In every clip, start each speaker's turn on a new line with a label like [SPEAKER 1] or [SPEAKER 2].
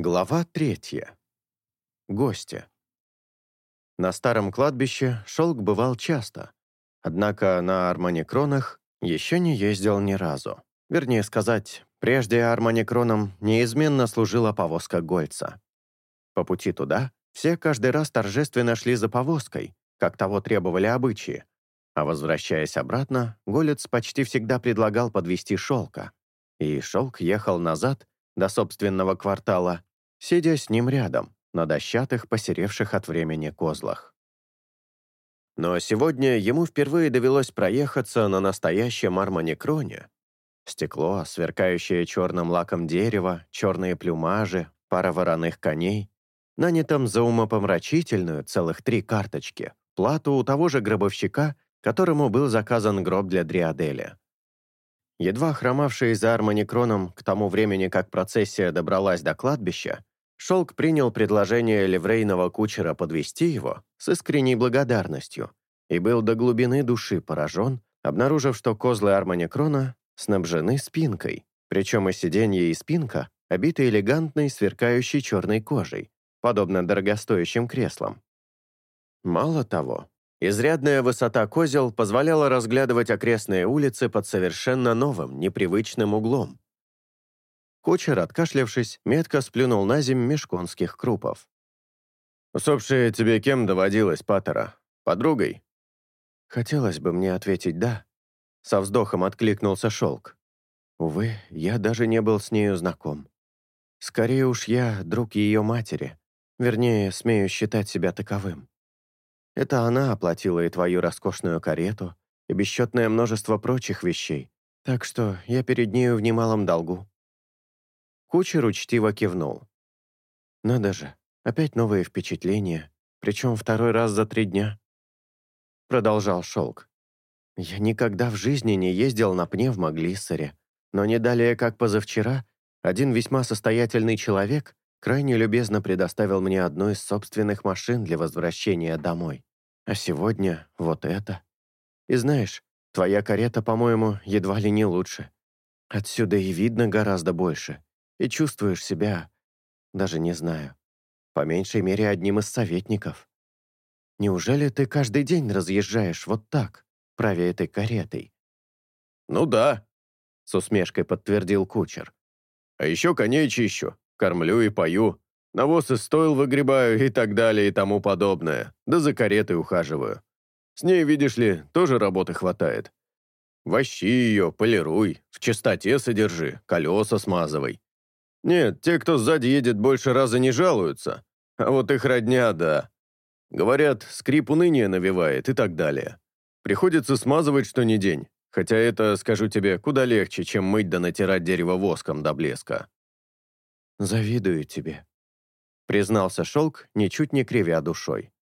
[SPEAKER 1] Глава третья. Гости. На старом кладбище Шелк бывал часто, однако на Арманикронах еще не ездил ни разу. Вернее сказать, прежде Арманикроном неизменно служила повозка Гольца. По пути туда все каждый раз торжественно шли за повозкой, как того требовали обычаи, а возвращаясь обратно, Голец почти всегда предлагал подвести Шелка, и Шелк ехал назад до собственного квартала сидя с ним рядом, на дощатых, посеревших от времени козлах. Но сегодня ему впервые довелось проехаться на настоящем армоникроне. Стекло, сверкающее черным лаком дерева, черные плюмажи, пара вороных коней, нанятом за умопомрачительную целых три карточки, плату у того же гробовщика, которому был заказан гроб для Дриаделя. Едва хромавший за армоникроном к тому времени, как процессия добралась до кладбища, Шелк принял предложение ливрейного кучера подвести его с искренней благодарностью и был до глубины души поражен, обнаружив, что козлы Арманикрона снабжены спинкой, причем и сиденье и спинка обиты элегантной, сверкающей черной кожей, подобно дорогостоящим креслам. Мало того, изрядная высота козел позволяла разглядывать окрестные улицы под совершенно новым, непривычным углом, Кучер, откашлявшись, метко сплюнул на земь меж конских крупов. «Усопшая тебе кем доводилась, Паттера? Подругой?» «Хотелось бы мне ответить «да». Со вздохом откликнулся шелк. Увы, я даже не был с нею знаком. Скорее уж я друг ее матери, вернее, смею считать себя таковым. Это она оплатила и твою роскошную карету, и бесчетное множество прочих вещей, так что я перед нею в немалом долгу. Кучер учтиво кивнул. «Надо же, опять новые впечатления, причем второй раз за три дня». Продолжал Шелк. «Я никогда в жизни не ездил на пневмоглиссере, но не далее, как позавчера, один весьма состоятельный человек крайне любезно предоставил мне одну из собственных машин для возвращения домой. А сегодня вот это. И знаешь, твоя карета, по-моему, едва ли не лучше. Отсюда и видно гораздо больше и чувствуешь себя, даже не знаю, по меньшей мере одним из советников. Неужели ты каждый день разъезжаешь вот так, правя этой каретой?»
[SPEAKER 2] «Ну да», —
[SPEAKER 1] с усмешкой подтвердил кучер.
[SPEAKER 2] «А еще коней чищу, кормлю и пою, навоз из стоил выгребаю и так далее и тому подобное, да за каретой ухаживаю. С ней, видишь ли, тоже работы хватает. Вощи ее, полируй, в чистоте содержи, колеса смазывай. Нет, те, кто сзади едет, больше раза не жалуются. А вот их родня, да. Говорят, скрип уныния навевает и так далее. Приходится смазывать что ни день. Хотя это, скажу тебе, куда легче, чем мыть да натирать дерево воском до блеска.
[SPEAKER 1] «Завидую тебе», — признался Шелк, ничуть не кривя душой.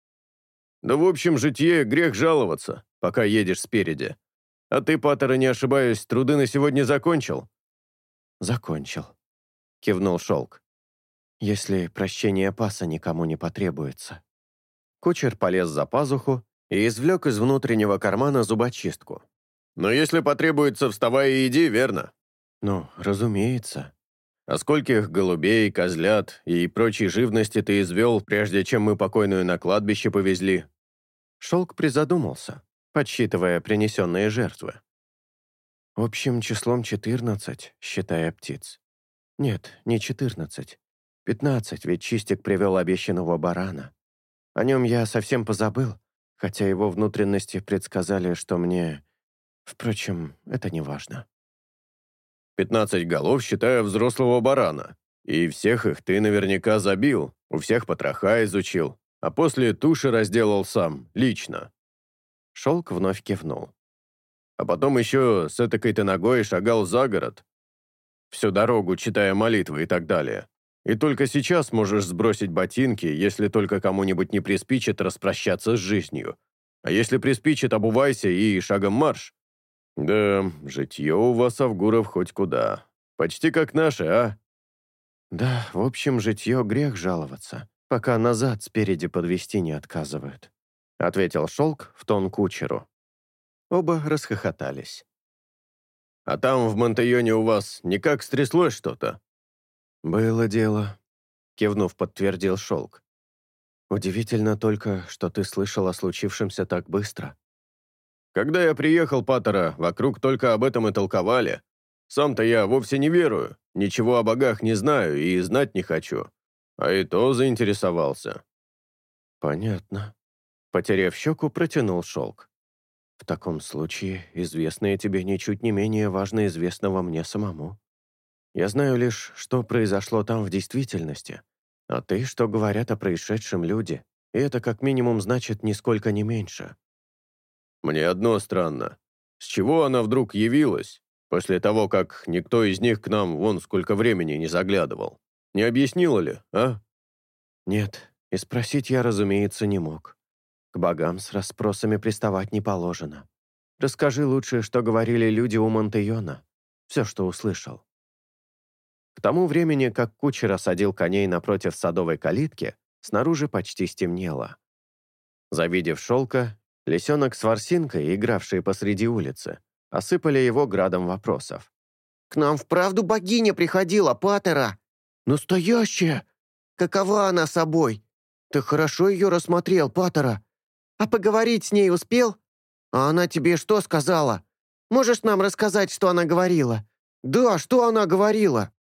[SPEAKER 2] «Да в общем, житье грех жаловаться, пока едешь спереди. А ты, Паттера, не ошибаюсь, труды на сегодня закончил?»
[SPEAKER 1] «Закончил», — кивнул Шелк. «Если прощение паса никому не потребуется». Кучер полез за пазуху и извлек из внутреннего кармана зубочистку.
[SPEAKER 2] «Но если потребуется, вставай и иди, верно?»
[SPEAKER 1] «Ну, разумеется».
[SPEAKER 2] «А скольких голубей, козлят и прочей живности ты извел, прежде чем мы покойную на кладбище повезли?»
[SPEAKER 1] Шелк призадумался, подсчитывая принесенные жертвы. «Общим числом четырнадцать, считая птиц. Нет, не четырнадцать. Пятнадцать, ведь Чистик привел обещанного барана. О нем я совсем позабыл, хотя его внутренности предсказали, что мне... Впрочем, это не важно.
[SPEAKER 2] «Пятнадцать голов, считая взрослого барана. И всех их ты наверняка забил, у всех потроха изучил, а после туши разделал сам, лично».
[SPEAKER 1] Шелк вновь кивнул.
[SPEAKER 2] «А потом еще с этакой-то ногой шагал за город, всю дорогу читая молитвы и так далее. И только сейчас можешь сбросить ботинки, если только кому-нибудь не приспичит распрощаться с жизнью. А если приспичит, обувайся и шагом марш. Да, житье у вас, Авгуров, хоть куда. Почти как наше, а?
[SPEAKER 1] Да, в общем, житье грех жаловаться, пока назад спереди подвести не отказывают, ответил Шелк в тон кучеру. Оба расхохотались.
[SPEAKER 2] А там, в Монтайоне, у вас никак стряслось что-то?»
[SPEAKER 1] «Было дело». кивнув, подтвердил Шелк. «Удивительно только, что ты слышал о случившемся так быстро».
[SPEAKER 2] «Когда я приехал, Паттера, вокруг только об этом и толковали. Сам-то я вовсе не верую, ничего о богах не знаю и знать не хочу. А и то заинтересовался».
[SPEAKER 1] «Понятно». Потеряв щеку, протянул шелк. «В таком случае известное тебе ничуть не менее важно известного мне самому. Я знаю лишь, что произошло там в действительности, а ты, что говорят о происшедшем люди, и это как минимум значит нисколько не меньше».
[SPEAKER 2] «Мне одно странно. С чего она вдруг явилась, после того, как никто из них к нам вон сколько времени не заглядывал? Не объяснила ли, а?»
[SPEAKER 1] «Нет, и спросить я, разумеется, не мог. К богам с расспросами приставать не положено. Расскажи лучше, что говорили люди у Монтеона. Все, что услышал». К тому времени, как кучер осадил коней напротив садовой калитки, снаружи почти стемнело. Завидев шелка, лисенок с ворсинкой, игравшие посреди улицы, осыпали его градом вопросов.
[SPEAKER 3] «К нам вправду богиня приходила, Патера?» «Настоящая? Какова она собой? Ты хорошо ее рассмотрел, Паттера. А поговорить с ней успел? А она тебе что сказала? Можешь нам рассказать, что она говорила? Да, что она говорила?»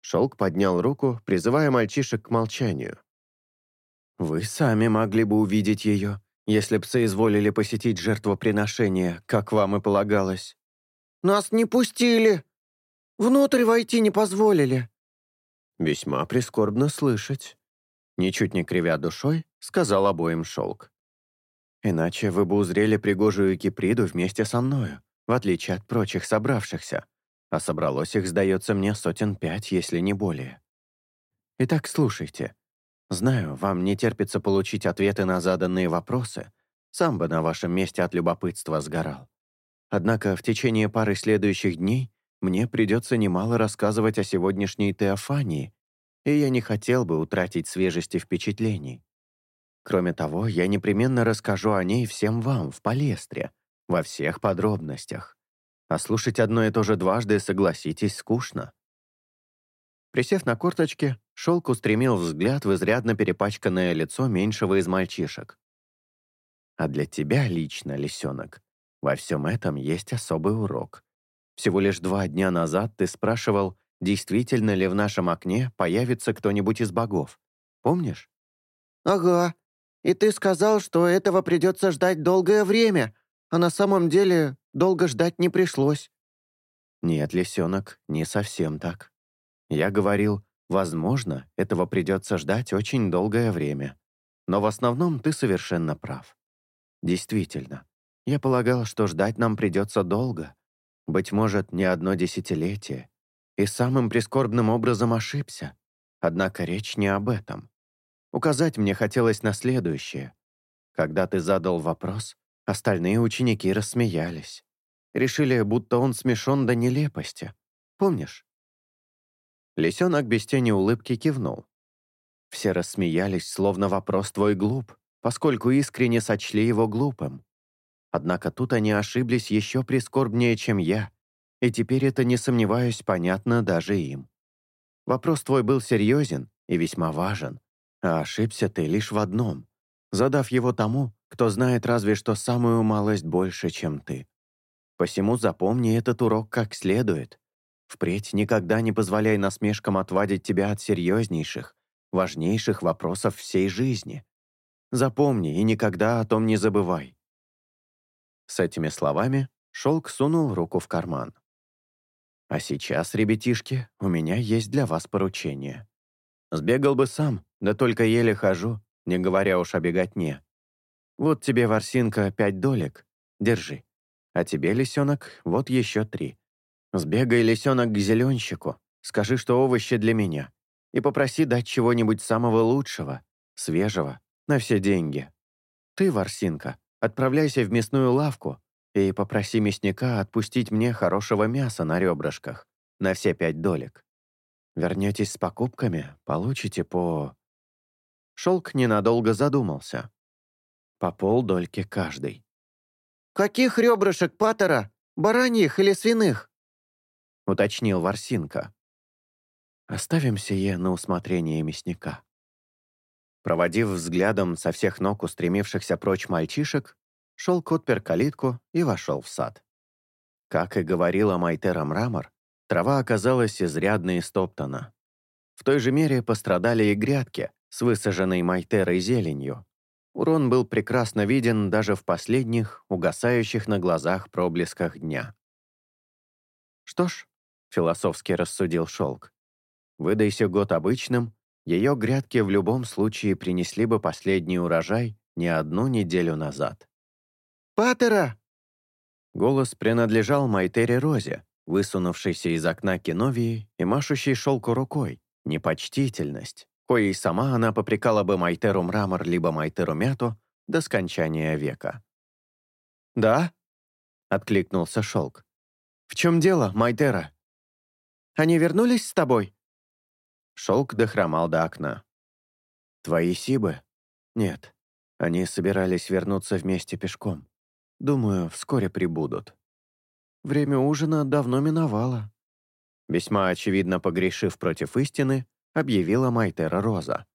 [SPEAKER 1] Шелк поднял руку, призывая мальчишек к молчанию. «Вы сами могли бы увидеть ее, если б соизволили посетить жертвоприношение, как вам и полагалось».
[SPEAKER 3] «Нас не пустили. Внутрь войти не позволили».
[SPEAKER 1] «Весьма прискорбно слышать», — ничуть не кривя душой, сказал обоим шелк. «Иначе вы бы узрели пригожую Киприду вместе со мною, в отличие от прочих собравшихся, а собралось их, сдается мне, сотен пять, если не более. Итак, слушайте. Знаю, вам не терпится получить ответы на заданные вопросы, сам бы на вашем месте от любопытства сгорал. Однако в течение пары следующих дней мне придется немало рассказывать о сегодняшней Теофании, и я не хотел бы утратить свежести впечатлений. Кроме того, я непременно расскажу о ней всем вам в палестре, во всех подробностях. А слушать одно и то же дважды, согласитесь, скучно. Присев на корточки, Шелк устремил взгляд в изрядно перепачканное лицо меньшего из мальчишек. «А для тебя лично, лисенок, во всем этом есть особый урок. Всего лишь два дня назад ты спрашивал, действительно ли в нашем окне появится кто-нибудь из богов. Помнишь?
[SPEAKER 3] «Ага. И ты сказал, что этого придется ждать долгое время, а на самом деле долго ждать не пришлось».
[SPEAKER 1] «Нет, лисенок, не совсем так. Я говорил, возможно, этого придется ждать очень долгое время. Но в основном ты совершенно прав. Действительно, я полагал, что ждать нам придется долго, быть может, не одно десятилетие, и самым прискорбным образом ошибся. Однако речь не об этом. Указать мне хотелось на следующее. Когда ты задал вопрос, остальные ученики рассмеялись. Решили, будто он смешон до нелепости. Помнишь? Лисенок без тени улыбки кивнул. Все рассмеялись, словно вопрос твой глуп, поскольку искренне сочли его глупым. Однако тут они ошиблись еще прискорбнее, чем я, и теперь это, не сомневаюсь, понятно даже им. Вопрос твой был серьезен и весьма важен, а ошибся ты лишь в одном, задав его тому, кто знает разве что самую малость больше, чем ты. Посему запомни этот урок как следует. Впредь никогда не позволяй насмешкам отвадить тебя от серьезнейших, важнейших вопросов всей жизни. Запомни и никогда о том не забывай. С этими словами Шелк сунул руку в карман. «А сейчас, ребятишки, у меня есть для вас поручение. Сбегал бы сам, да только еле хожу, не говоря уж о беготне. Вот тебе, ворсинка, пять долек, держи. А тебе, лисенок, вот еще три. Сбегай, лисенок, к зеленщику, скажи, что овощи для меня, и попроси дать чего-нибудь самого лучшего, свежего, на все деньги. Ты, ворсинка, Отправляйся в мясную лавку и попроси мясника отпустить мне хорошего мяса на ребрышках, на все пять долек. Вернетесь с покупками, получите по...» Шелк ненадолго задумался. «По полдольки каждый».
[SPEAKER 3] «Каких ребрышек, Паттера? Бараньих или свиных?»
[SPEAKER 1] — уточнил Ворсинка. Оставим сие на усмотрение мясника». Проводив взглядом со всех ног устремившихся прочь мальчишек, шел отпер калитку и вошел в сад. Как и говорила Майтера Мрамор, трава оказалась изрядно истоптана. В той же мере пострадали и грядки с высаженной Майтерой зеленью. Урон был прекрасно виден даже в последних, угасающих на глазах проблесках дня. «Что ж», — философски рассудил Шелк, «выдайся год обычным, ее грядки в любом случае принесли бы последний урожай не одну неделю назад».
[SPEAKER 3] «Патера!»
[SPEAKER 1] Голос принадлежал Майтере Розе, высунувшейся из окна Кеновии и машущей шелку рукой. Непочтительность, коей сама она попрекала бы Майтеру Мрамор либо Майтеру Мяту до скончания века. «Да?» — откликнулся шелк. «В чем дело, Майтера? Они вернулись с тобой?» Шелк дохромал до окна. «Твои сибы? Нет. Они собирались вернуться вместе пешком. Думаю, вскоре прибудут. Время ужина давно миновало. Весьма очевидно погрешив против истины, объявила Майтера Роза.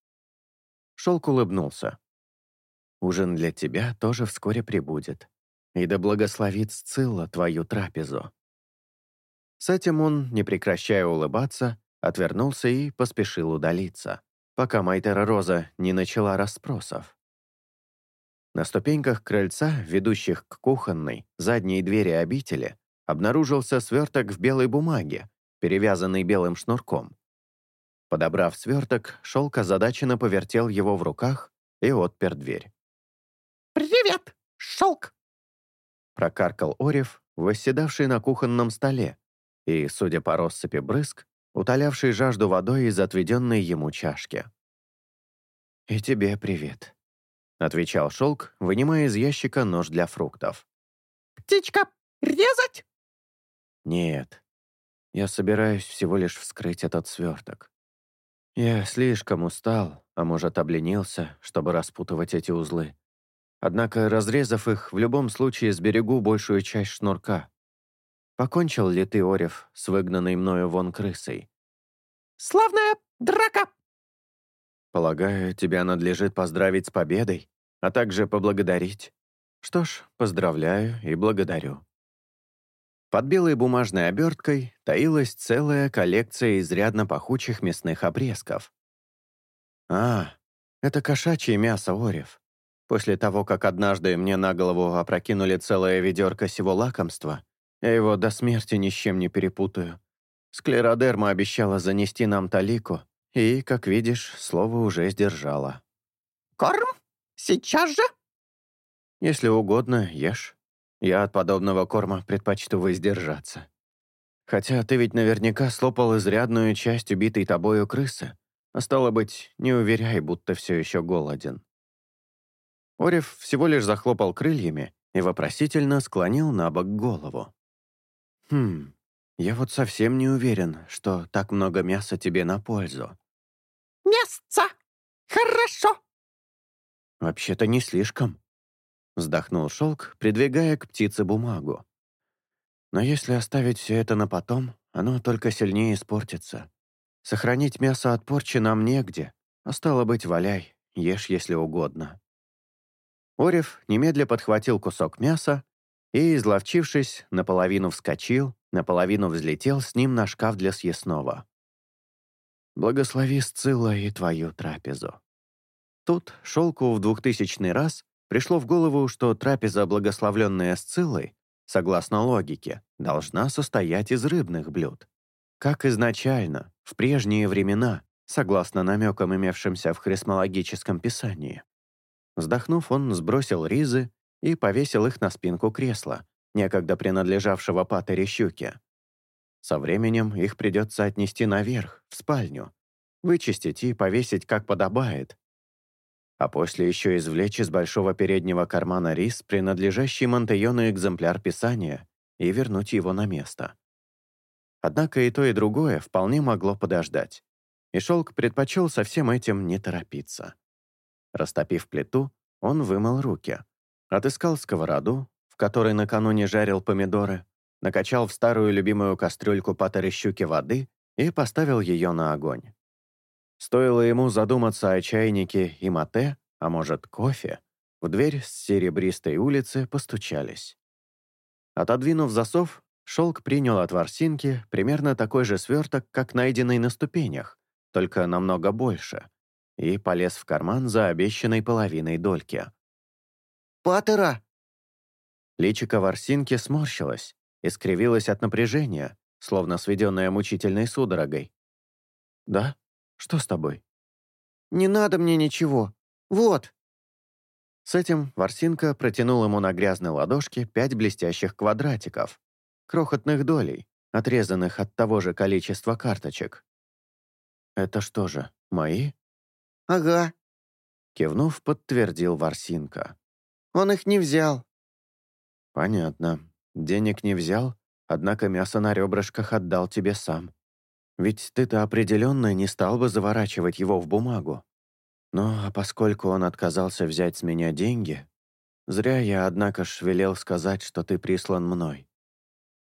[SPEAKER 1] Шелк улыбнулся. «Ужин для тебя тоже вскоре прибудет. И да благословит Сцилла твою трапезу». С этим он, не прекращая улыбаться, отвернулся и поспешил удалиться, пока Майтера Роза не начала расспросов. На ступеньках крыльца, ведущих к кухонной, задней двери обители, обнаружился сверток в белой бумаге, перевязанный белым шнурком. Подобрав сверток, шелк озадаченно повертел его в руках и отпер дверь.
[SPEAKER 3] «Привет, шелк!»
[SPEAKER 1] Прокаркал Орев, восседавший на кухонном столе, и, судя по россыпи брызг, утолявший жажду водой из отведенной ему чашки. «И тебе привет», — отвечал шелк, вынимая из ящика нож для фруктов.
[SPEAKER 3] «Птичка, резать?»
[SPEAKER 1] «Нет. Я собираюсь всего лишь вскрыть этот сверток. Я слишком устал, а может, обленился, чтобы распутывать эти узлы. Однако, разрезав их, в любом случае сберегу большую часть шнурка. Покончил ли ты, Орев, с выгнанной мною вон крысой?
[SPEAKER 3] «Славная драка!»
[SPEAKER 1] Полагаю, тебя надлежит поздравить с победой, а также поблагодарить. Что ж, поздравляю и благодарю. Под белой бумажной оберткой таилась целая коллекция изрядно пахучих мясных обрезков. А, это кошачье мясо, Орев. После того, как однажды мне на голову опрокинули целое ведерко сего лакомства, я его до смерти ни с чем не перепутаю. Склеродерма обещала занести нам талику, и, как видишь, слово уже сдержала.
[SPEAKER 3] «Корм? Сейчас же?»
[SPEAKER 1] «Если угодно, ешь. Я от подобного корма предпочту воздержаться. Хотя ты ведь наверняка слопал изрядную часть убитой тобою крысы, а стало быть, не уверяй, будто все еще голоден». Орев всего лишь захлопал крыльями и вопросительно склонил на бок голову. «Хм, я вот совсем не уверен, что так много мяса тебе на пользу».
[SPEAKER 3] «Мясца! Хорошо!»
[SPEAKER 1] «Вообще-то не слишком», — вздохнул шелк, придвигая к птице бумагу. «Но если оставить все это на потом, оно только сильнее испортится. Сохранить мясо от порчи нам негде, а стало быть, валяй, ешь, если угодно». Орев немедля подхватил кусок мяса и, изловчившись, наполовину вскочил, наполовину взлетел с ним на шкаф для съестного. «Благослови Сцилла и твою трапезу». Тут Шелку в двухтысячный раз пришло в голову, что трапеза, благословленная Сциллой, согласно логике, должна состоять из рыбных блюд. Как изначально, в прежние времена, согласно намекам, имевшимся в хрисмологическом писании. Вздохнув, он сбросил ризы и повесил их на спинку кресла, некогда принадлежавшего Патере Щуке. Со временем их придется отнести наверх, в спальню, вычистить и повесить как подобает. А после еще извлечь из большого переднего кармана рис, принадлежащий Монтеону экземпляр писания, и вернуть его на место. Однако и то, и другое вполне могло подождать, и Шелк предпочел со всем этим не торопиться. Растопив плиту, он вымыл руки, отыскал сковороду, в которой накануне жарил помидоры, накачал в старую любимую кастрюльку патеры щуки воды и поставил ее на огонь. Стоило ему задуматься о чайнике и мате, а может, кофе, в дверь с серебристой улицы постучались. Отодвинув засов, шелк принял от ворсинки примерно такой же сверток, как найденный на ступенях, только намного больше, и полез в карман за обещанной половиной дольки.
[SPEAKER 3] «Паттера!»
[SPEAKER 1] Личико ворсинки сморщилось и скривилось от напряжения, словно сведенное мучительной судорогой. «Да? Что с тобой?»
[SPEAKER 3] «Не надо мне ничего. Вот!»
[SPEAKER 1] С этим Ворсинка протянул ему на грязной ладошке пять блестящих квадратиков, крохотных долей, отрезанных от того же количества карточек. «Это что же, мои?»
[SPEAKER 3] «Ага», —
[SPEAKER 1] кивнув, подтвердил Ворсинка.
[SPEAKER 3] «Он их не взял».
[SPEAKER 1] «Понятно. Денег не взял, однако мясо на ребрышках отдал тебе сам. Ведь ты-то определенно не стал бы заворачивать его в бумагу. Но а поскольку он отказался взять с меня деньги, зря я, однако ж, велел сказать, что ты прислан мной.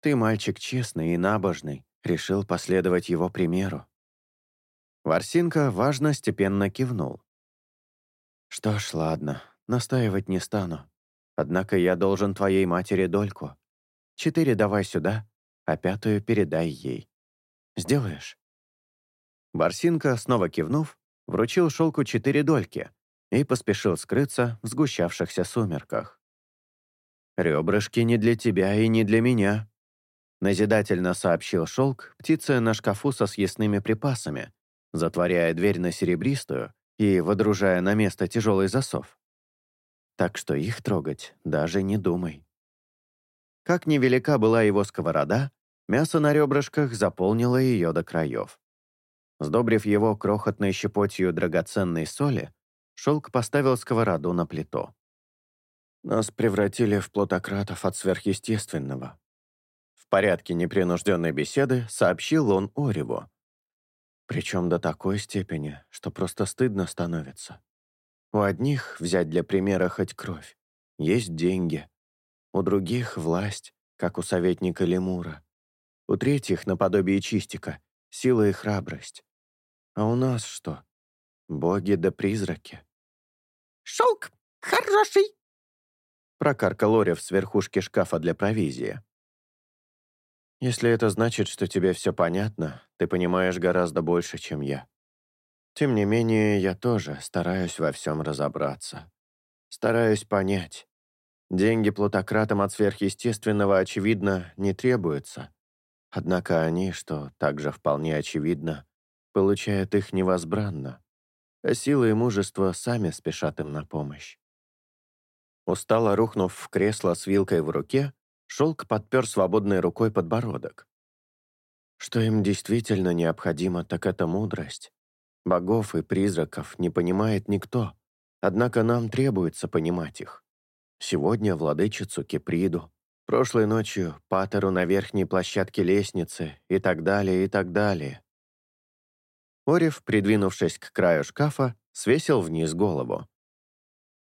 [SPEAKER 1] Ты мальчик честный и набожный, решил последовать его примеру. Варсинка важно степенно кивнул. «Что ж, ладно, настаивать не стану. Однако я должен твоей матери дольку. Четыре давай сюда, а пятую передай ей. Сделаешь?» Барсинка, снова кивнув, вручил шелку четыре дольки и поспешил скрыться в сгущавшихся сумерках. «Ребрышки не для тебя и не для меня», назидательно сообщил шелк птице на шкафу со съестными припасами, затворяя дверь на серебристую и водружая на место тяжелый засов. Так что их трогать даже не думай. Как невелика была его сковорода, мясо на ребрышках заполнило ее до краев. Сдобрив его крохотной щепотью драгоценной соли, шелк поставил сковороду на плиту. Нас превратили в плутократов от сверхъестественного. В порядке непринужденной беседы сообщил он Ореву. Причем до такой степени, что просто стыдно становится. У одних, взять для примера хоть кровь, есть деньги. У других — власть, как у советника Лемура. У третьих, наподобие Чистика, сила и храбрость. А у нас что? Боги да призраки.
[SPEAKER 3] «Шелк хороший!»
[SPEAKER 1] Прокаркал Орев с верхушки шкафа для провизии. «Если это значит, что тебе все понятно, ты понимаешь гораздо больше, чем я. Тем не менее, я тоже стараюсь во всем разобраться. Стараюсь понять. Деньги плутократам от сверхъестественного, очевидно, не требуются. Однако они, что также вполне очевидно, получает их невозбранно, а силы и мужество сами спешат им на помощь. Устало рухнув в кресло с вилкой в руке, Шелк подпер свободной рукой подбородок. Что им действительно необходимо, так это мудрость. Богов и призраков не понимает никто, однако нам требуется понимать их. Сегодня владычицу Киприду, прошлой ночью Патеру на верхней площадке лестницы и так далее, и так далее. Орев, придвинувшись к краю шкафа, свесил вниз голову.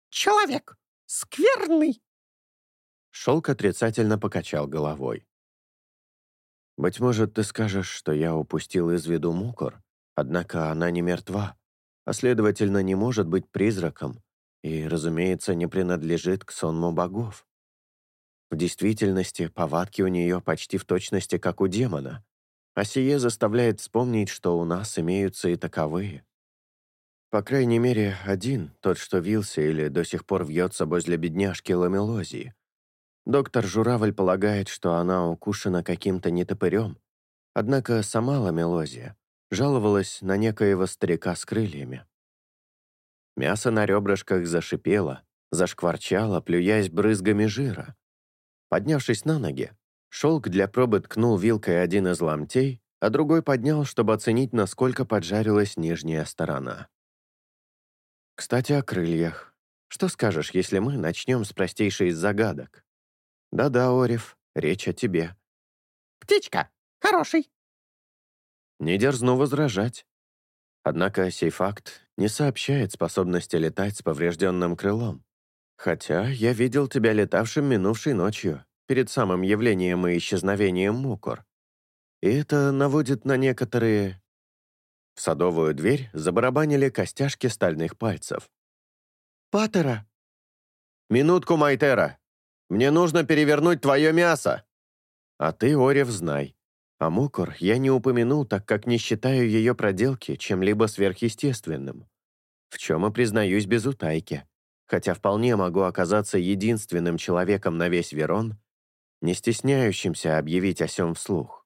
[SPEAKER 3] «Человек! Скверный!»
[SPEAKER 1] Шелк отрицательно покачал головой. «Быть может, ты скажешь, что я упустил из виду Мукор, однако она не мертва, а следовательно, не может быть призраком и, разумеется, не принадлежит к сонму богов. В действительности, повадки у нее почти в точности, как у демона, а сие заставляет вспомнить, что у нас имеются и таковые. По крайней мере, один, тот, что вился или до сих пор вьется возле бедняжки Ламелозии. Доктор Журавль полагает, что она укушена каким-то нетопырем, однако сама Ламелозия жаловалась на некоего старика с крыльями. Мясо на ребрышках зашипело, зашкварчало, плюясь брызгами жира. Поднявшись на ноги, Шелк для пробы ткнул вилкой один из ломтей, а другой поднял, чтобы оценить, насколько поджарилась нижняя сторона. «Кстати, о крыльях. Что скажешь, если мы начнем с простейшей из загадок?» «Да-да, Орев, речь о тебе».
[SPEAKER 3] «Птичка, хороший».
[SPEAKER 1] Не дерзну возражать. Однако сей факт не сообщает способности летать с поврежденным крылом. Хотя я видел тебя летавшим минувшей ночью, перед самым явлением и исчезновением Мукор. и это наводит на некоторые... В садовую дверь забарабанили костяшки стальных пальцев.
[SPEAKER 3] «Паттера!»
[SPEAKER 1] «Минутку, Майтера! Мне нужно перевернуть твое мясо!» «А ты, Орев, знай. А мукор я не упомянул, так как не считаю ее проделки чем-либо сверхъестественным. В чем и признаюсь без утайки, хотя вполне могу оказаться единственным человеком на весь Верон, не стесняющимся объявить о сём вслух.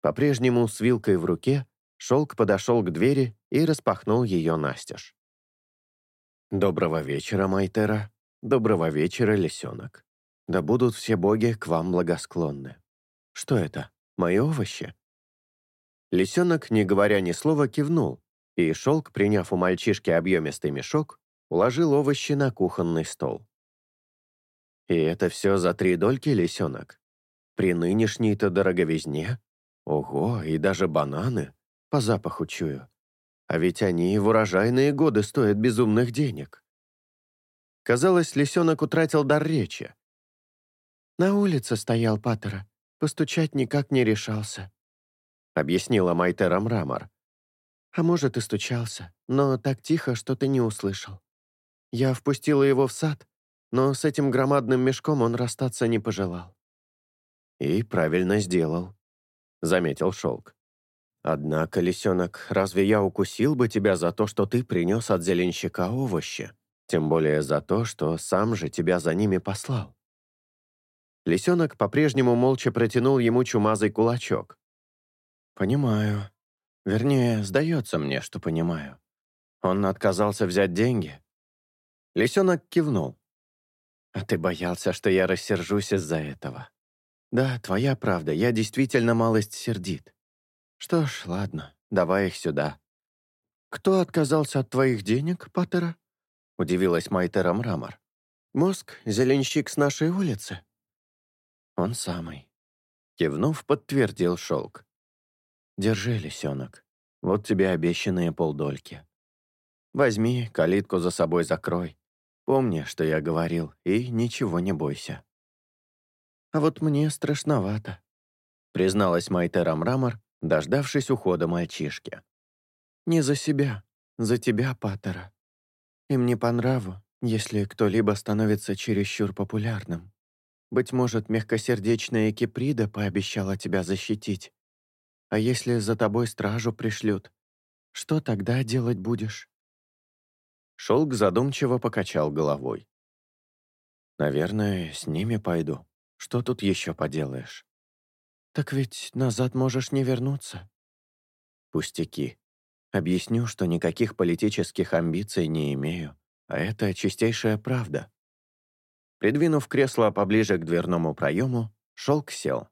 [SPEAKER 1] По-прежнему с вилкой в руке Шелк подошел к двери и распахнул ее настежь. «Доброго вечера, Майтера. Доброго вечера, лисенок. Да будут все боги к вам благосклонны. Что это, мои овощи?» Лисенок, не говоря ни слова, кивнул, и Шелк, приняв у мальчишки объемистый мешок, уложил овощи на кухонный стол. «И это все за три дольки, лисенок? При нынешней-то дороговизне? Ого, и даже бананы, по запаху чую. А ведь они в урожайные годы стоят безумных денег». Казалось, лисенок утратил дар речи.
[SPEAKER 3] «На улице стоял Паттера, постучать никак не решался»,
[SPEAKER 1] объяснила Майтера Мрамор.
[SPEAKER 3] А может, и стучался, но так тихо, что ты не услышал. Я впустила его в сад, но с этим громадным мешком он расстаться не пожелал.
[SPEAKER 1] «И правильно сделал», — заметил Шелк. «Однако, лисенок, разве я укусил бы тебя за то, что ты принес от зеленщика овощи? Тем более за то, что сам же тебя за ними послал». Лисенок по-прежнему молча протянул ему чумазый кулачок. «Понимаю», Вернее, сдается мне, что понимаю. Он отказался взять деньги. Лисенок кивнул. А ты боялся, что я рассержусь из-за этого. Да, твоя правда, я действительно малость сердит. Что ж, ладно, давай их сюда. Кто отказался от твоих денег, Паттера? Удивилась Майтера Мрамор. Мозг, зеленщик с нашей улицы. Он самый. Кивнув, подтвердил шелк. Держи, лисенок. Вот тебе обещанные полдольки. Возьми, калитку за собой закрой. Помни, что я говорил, и ничего не бойся. А вот мне страшновато, призналась Майтера Мрамор, дождавшись ухода мальчишки. Не за себя, за тебя, Паттера. И мне по нраву, если кто-либо становится чересчур популярным. Быть может, мягкосердечная Киприда пообещала тебя защитить, а если за тобой стражу пришлют? Что тогда делать будешь?» Шелк задумчиво покачал головой. «Наверное, с ними пойду. Что тут еще поделаешь?» «Так ведь назад можешь не вернуться». «Пустяки. Объясню, что никаких политических амбиций не имею, а это чистейшая правда». Придвинув кресло поближе к дверному проему, Шелк сел.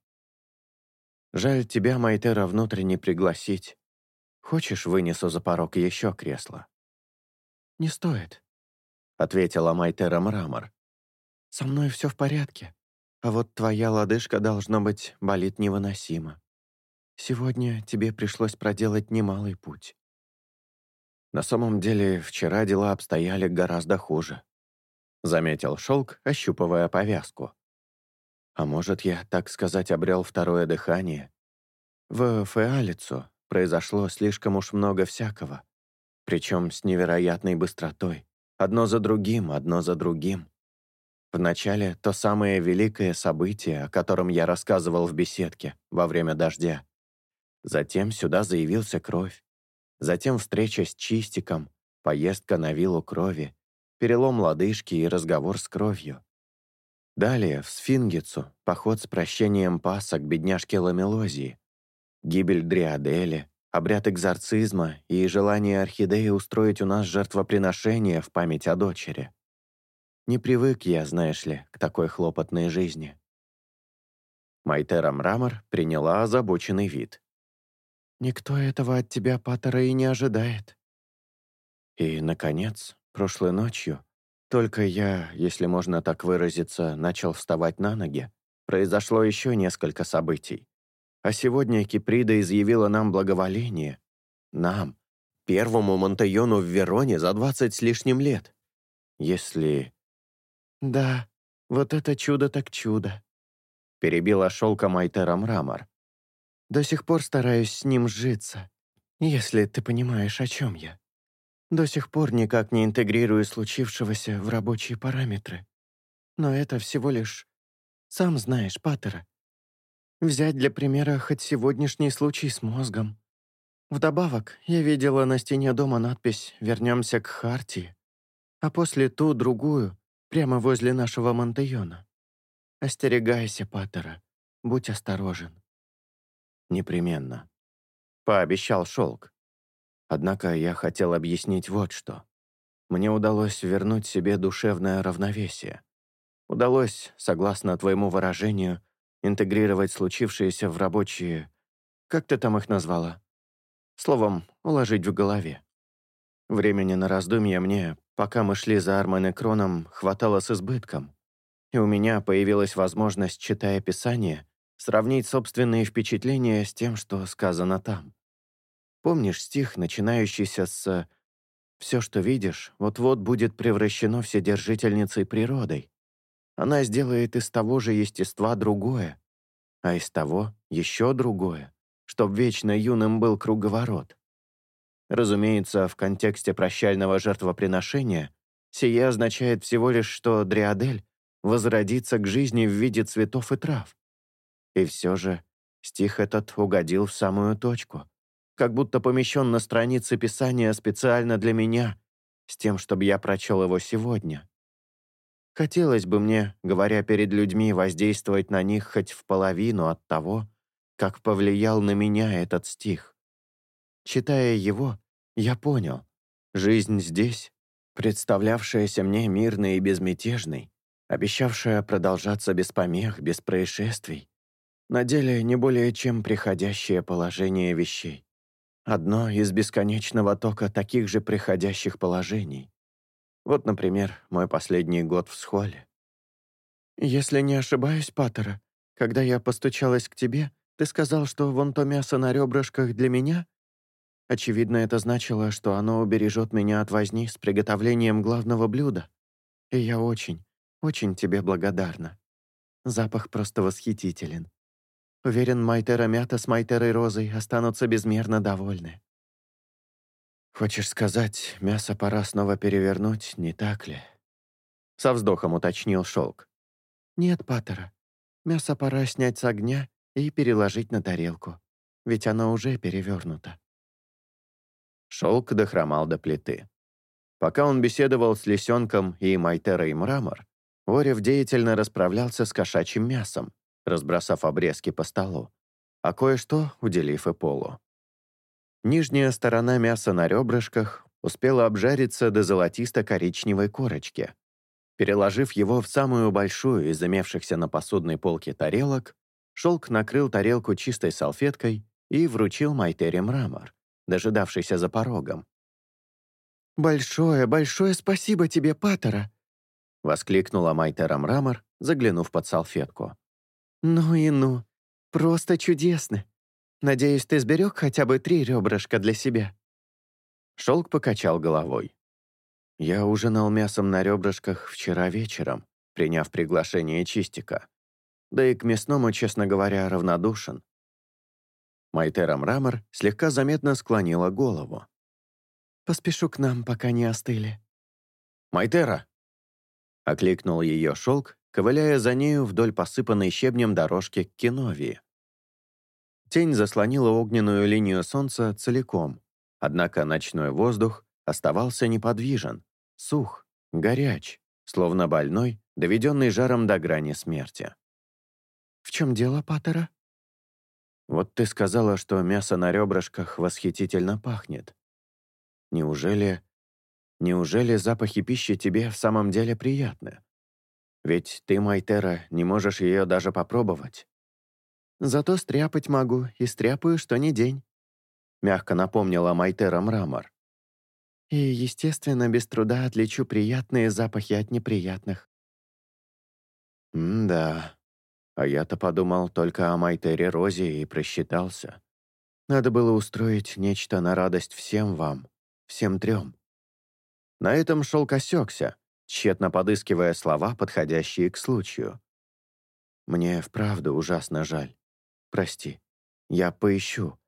[SPEAKER 1] Жаль тебя, Майтера, внутренне пригласить. Хочешь, вынесу за порог еще кресло?» «Не стоит», — ответила Майтера Мрамор. «Со мной все в порядке, а вот твоя лодыжка, должно быть, болит невыносимо. Сегодня тебе пришлось проделать немалый путь». «На самом деле, вчера дела обстояли гораздо хуже», — заметил Шелк, ощупывая повязку. А может, я, так сказать, обрел второе дыхание? В Феалицу произошло слишком уж много всякого, причем с невероятной быстротой, одно за другим, одно за другим. Вначале то самое великое событие, о котором я рассказывал в беседке во время дождя. Затем сюда заявился кровь. Затем встреча с Чистиком, поездка на виллу крови, перелом лодыжки и разговор с кровью. Далее, в Сфингицу, поход с прощением паса к бедняжке Ламелозии, гибель Дриадели, обряд экзорцизма и желание Орхидеи устроить у нас жертвоприношение в память о дочери. Не привык я, знаешь ли, к такой хлопотной жизни. Майтера Мрамор приняла озабоченный вид. «Никто этого от тебя, Паттера, и не ожидает». И, наконец, прошлой ночью, только я, если можно так выразиться, начал вставать на ноги, произошло еще несколько событий. А сегодня Киприда изъявила нам благоволение. Нам, первому Монтайону в Вероне за двадцать с лишним лет. Если... «Да, вот это чудо так чудо», — перебила шелка Майтера Мрамор.
[SPEAKER 3] До сих пор стараюсь с ним сжиться, если ты понимаешь, о чем я. До сих пор никак не интегрирую случившегося в рабочие параметры. Но это всего лишь... Сам знаешь, Паттера. Взять для примера хоть сегодняшний случай с мозгом. Вдобавок, я видела на стене дома надпись «Вернемся к Хартии», а после ту другую, прямо возле нашего Монтеона. Остерегайся, Паттера, будь осторожен.
[SPEAKER 1] Непременно. Пообещал Шелк. Однако я хотел объяснить вот что. Мне удалось вернуть себе душевное равновесие. Удалось, согласно твоему выражению, интегрировать случившееся в рабочие... Как ты там их назвала? Словом, уложить в голове. Времени на раздумья мне, пока мы шли за Арман и Кроном, хватало с избытком. И у меня появилась возможность, читая Писание, сравнить собственные впечатления с тем, что сказано там. Помнишь стих, начинающийся с «Все, что видишь, вот-вот будет превращено вседержительницей природой. Она сделает из того же естества другое, а из того еще другое, чтоб вечно юным был круговорот. Разумеется, в контексте прощального жертвоприношения сие означает всего лишь, что Дриадель возродится к жизни в виде цветов и трав. И все же стих этот угодил в самую точку, как будто помещен на странице Писания специально для меня, с тем, чтобы я прочел его сегодня. Хотелось бы мне, говоря перед людьми, воздействовать на них хоть в половину от того, как повлиял на меня этот стих. Читая его, я понял, жизнь здесь, представлявшаяся мне мирной и безмятежной, обещавшая продолжаться без помех, без происшествий, на деле не более чем приходящее положение вещей. Одно из бесконечного тока таких же приходящих положений. Вот, например, мой последний год в схоле. «Если не ошибаюсь, Паттера, когда я постучалась к тебе, ты сказал, что вон то мясо на ребрышках для меня? Очевидно, это значило, что оно убережет меня от возни с приготовлением главного блюда. И я очень, очень тебе благодарна. Запах просто восхитителен. Уверен, Майтера Мята с Майтерой Розой останутся безмерно довольны. «Хочешь сказать, мясо пора снова перевернуть, не так ли?» Со вздохом уточнил Шелк. «Нет, Паттера. Мясо пора снять с огня и переложить на тарелку, ведь оно уже перевернуто». Шелк дохромал до плиты. Пока он беседовал с лисенком и Майтерой Мрамор, Орев деятельно расправлялся с кошачьим мясом, разбросав обрезки по столу, а кое-что уделив и полу. Нижняя сторона мяса на ребрышках успела обжариться до золотисто-коричневой корочки. Переложив его в самую большую из имевшихся на посудной полке тарелок, Шелк накрыл тарелку чистой салфеткой и вручил Майтере мрамор, дожидавшийся за порогом. «Большое, большое спасибо тебе, Паттера!» — воскликнула Майтера мрамор, заглянув под салфетку. «Ну и ну! Просто чудесно! Надеюсь, ты сберег хотя бы три ребрышка для себя». Шелк покачал головой. «Я ужинал мясом на ребрышках вчера вечером, приняв приглашение Чистика. Да и к мясному, честно говоря, равнодушен». Майтера Мрамор слегка заметно склонила голову. «Поспешу к нам, пока не остыли». «Майтера!» — окликнул ее шелк, ковыляя за нею вдоль посыпанной щебнем дорожки к Киновии. Тень заслонила огненную линию солнца целиком, однако ночной воздух оставался неподвижен, сух, горяч, словно больной, доведенный жаром до грани смерти. «В чем дело, Паттера?» «Вот ты сказала, что мясо на ребрышках восхитительно пахнет. Неужели... Неужели запахи пищи тебе в самом деле приятны? Ведь ты, Майтера, не можешь ее даже попробовать. Зато стряпать могу, и стряпаю, что ни день», — мягко напомнила Майтера Мрамор. «И, естественно, без труда отличу приятные запахи от неприятных». «М-да, а я-то подумал только о Майтере Розе и просчитался. Надо было устроить нечто на радость всем вам, всем трем». На этом шел косекся, тщетно подыскивая слова, подходящие к случаю. «Мне вправду ужасно жаль. Прости, Я поищу.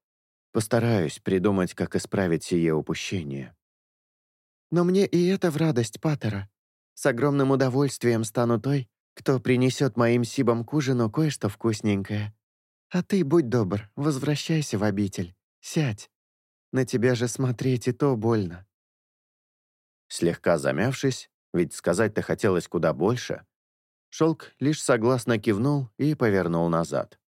[SPEAKER 1] Постараюсь придумать, как исправить сие упущение.
[SPEAKER 3] Но мне и это в радость Паттера. С огромным удовольствием стану той, кто принесет моим сибам к ужину кое-что вкусненькое. А ты, будь добр, возвращайся в обитель. Сядь. На тебя же смотреть и то больно».
[SPEAKER 1] Слегка замявшись, ведь сказать-то хотелось куда больше, Шелк лишь согласно кивнул и повернул назад.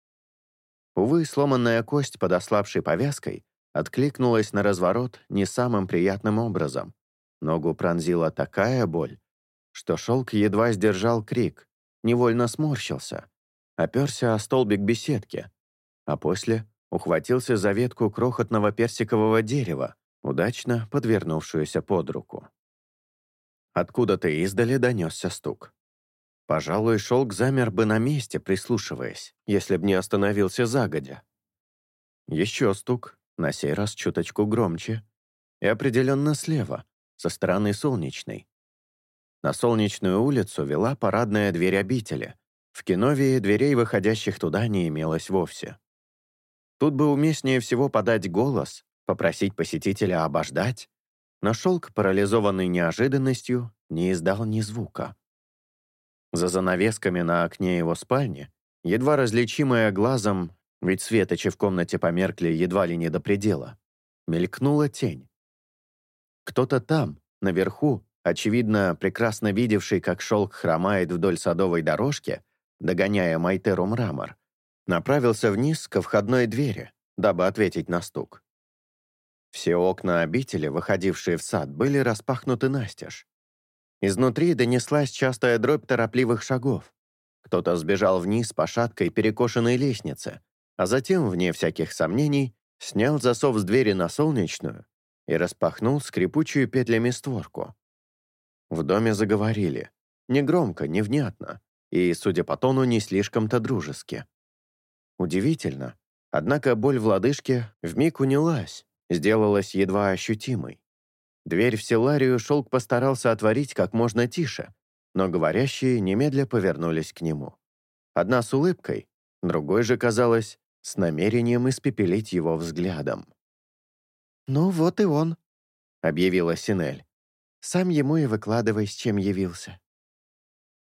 [SPEAKER 1] Увы, сломанная кость под ослабшей повязкой откликнулась на разворот не самым приятным образом. Ногу пронзила такая боль, что Шелк едва сдержал крик, невольно сморщился, оперся о столбик беседки, а после ухватился за ветку крохотного персикового дерева, удачно подвернувшуюся под руку. Откуда-то издали донесся стук. Пожалуй, шелк замер бы на месте, прислушиваясь, если б не остановился загодя. Еще стук, на сей раз чуточку громче, и определенно слева, со стороны солнечной. На солнечную улицу вела парадная дверь обители. В Киновии дверей, выходящих туда, не имелось вовсе. Тут бы уместнее всего подать голос, попросить посетителя обождать, но шелк, парализованный неожиданностью, не издал ни звука. За занавесками на окне его спальни, едва различимая глазом, ведь светочи в комнате померкли едва ли не до предела, мелькнула тень. Кто-то там, наверху, очевидно, прекрасно видевший, как шелк хромает вдоль садовой дорожки, догоняя Майтеру мрамор, направился вниз ко входной двери, дабы ответить на стук. Все окна обители, выходившие в сад, были распахнуты настежь. Изнутри донеслась частая дробь торопливых шагов. Кто-то сбежал вниз по шаткой перекошенной лестнице, а затем, вне всяких сомнений, снял засов с двери на солнечную и распахнул скрипучую петлями створку. В доме заговорили. Негромко, невнятно, и, судя по тону, не слишком-то дружески. Удивительно, однако боль в лодыжке вмиг унялась, сделалась едва ощутимой. Дверь в селарию шелк постарался отворить как можно тише, но говорящие немедля повернулись к нему. Одна с улыбкой, другой же, казалось, с намерением испепелить его взглядом.
[SPEAKER 3] «Ну вот и он», —
[SPEAKER 1] объявила Синель.
[SPEAKER 3] «Сам ему и выкладывай, с чем явился».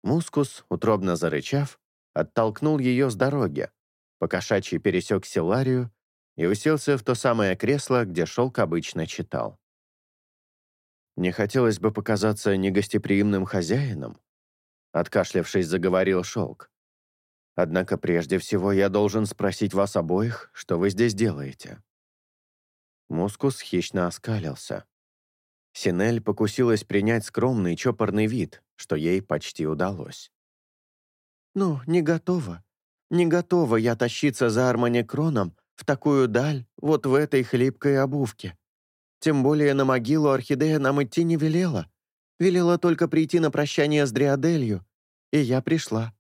[SPEAKER 1] Мускус, утробно зарычав, оттолкнул ее с дороги, покошачьи пересек селарию и уселся в то самое кресло, где шелк обычно читал. Не хотелось бы показаться негостеприимным хозяином, откашлявшись, заговорил Шелк. Однако прежде всего я должен спросить вас обоих, что вы здесь делаете. Мускус хищно оскалился. Синель покусилась принять скромный чопорный вид, что ей почти удалось.
[SPEAKER 3] «Ну, не готова. Не готова я тащиться за Арманикроном в такую даль вот в этой хлипкой обувке. Тем более на могилу Орхидея нам идти не велела. Велела только прийти на прощание с Дриаделью. И я пришла.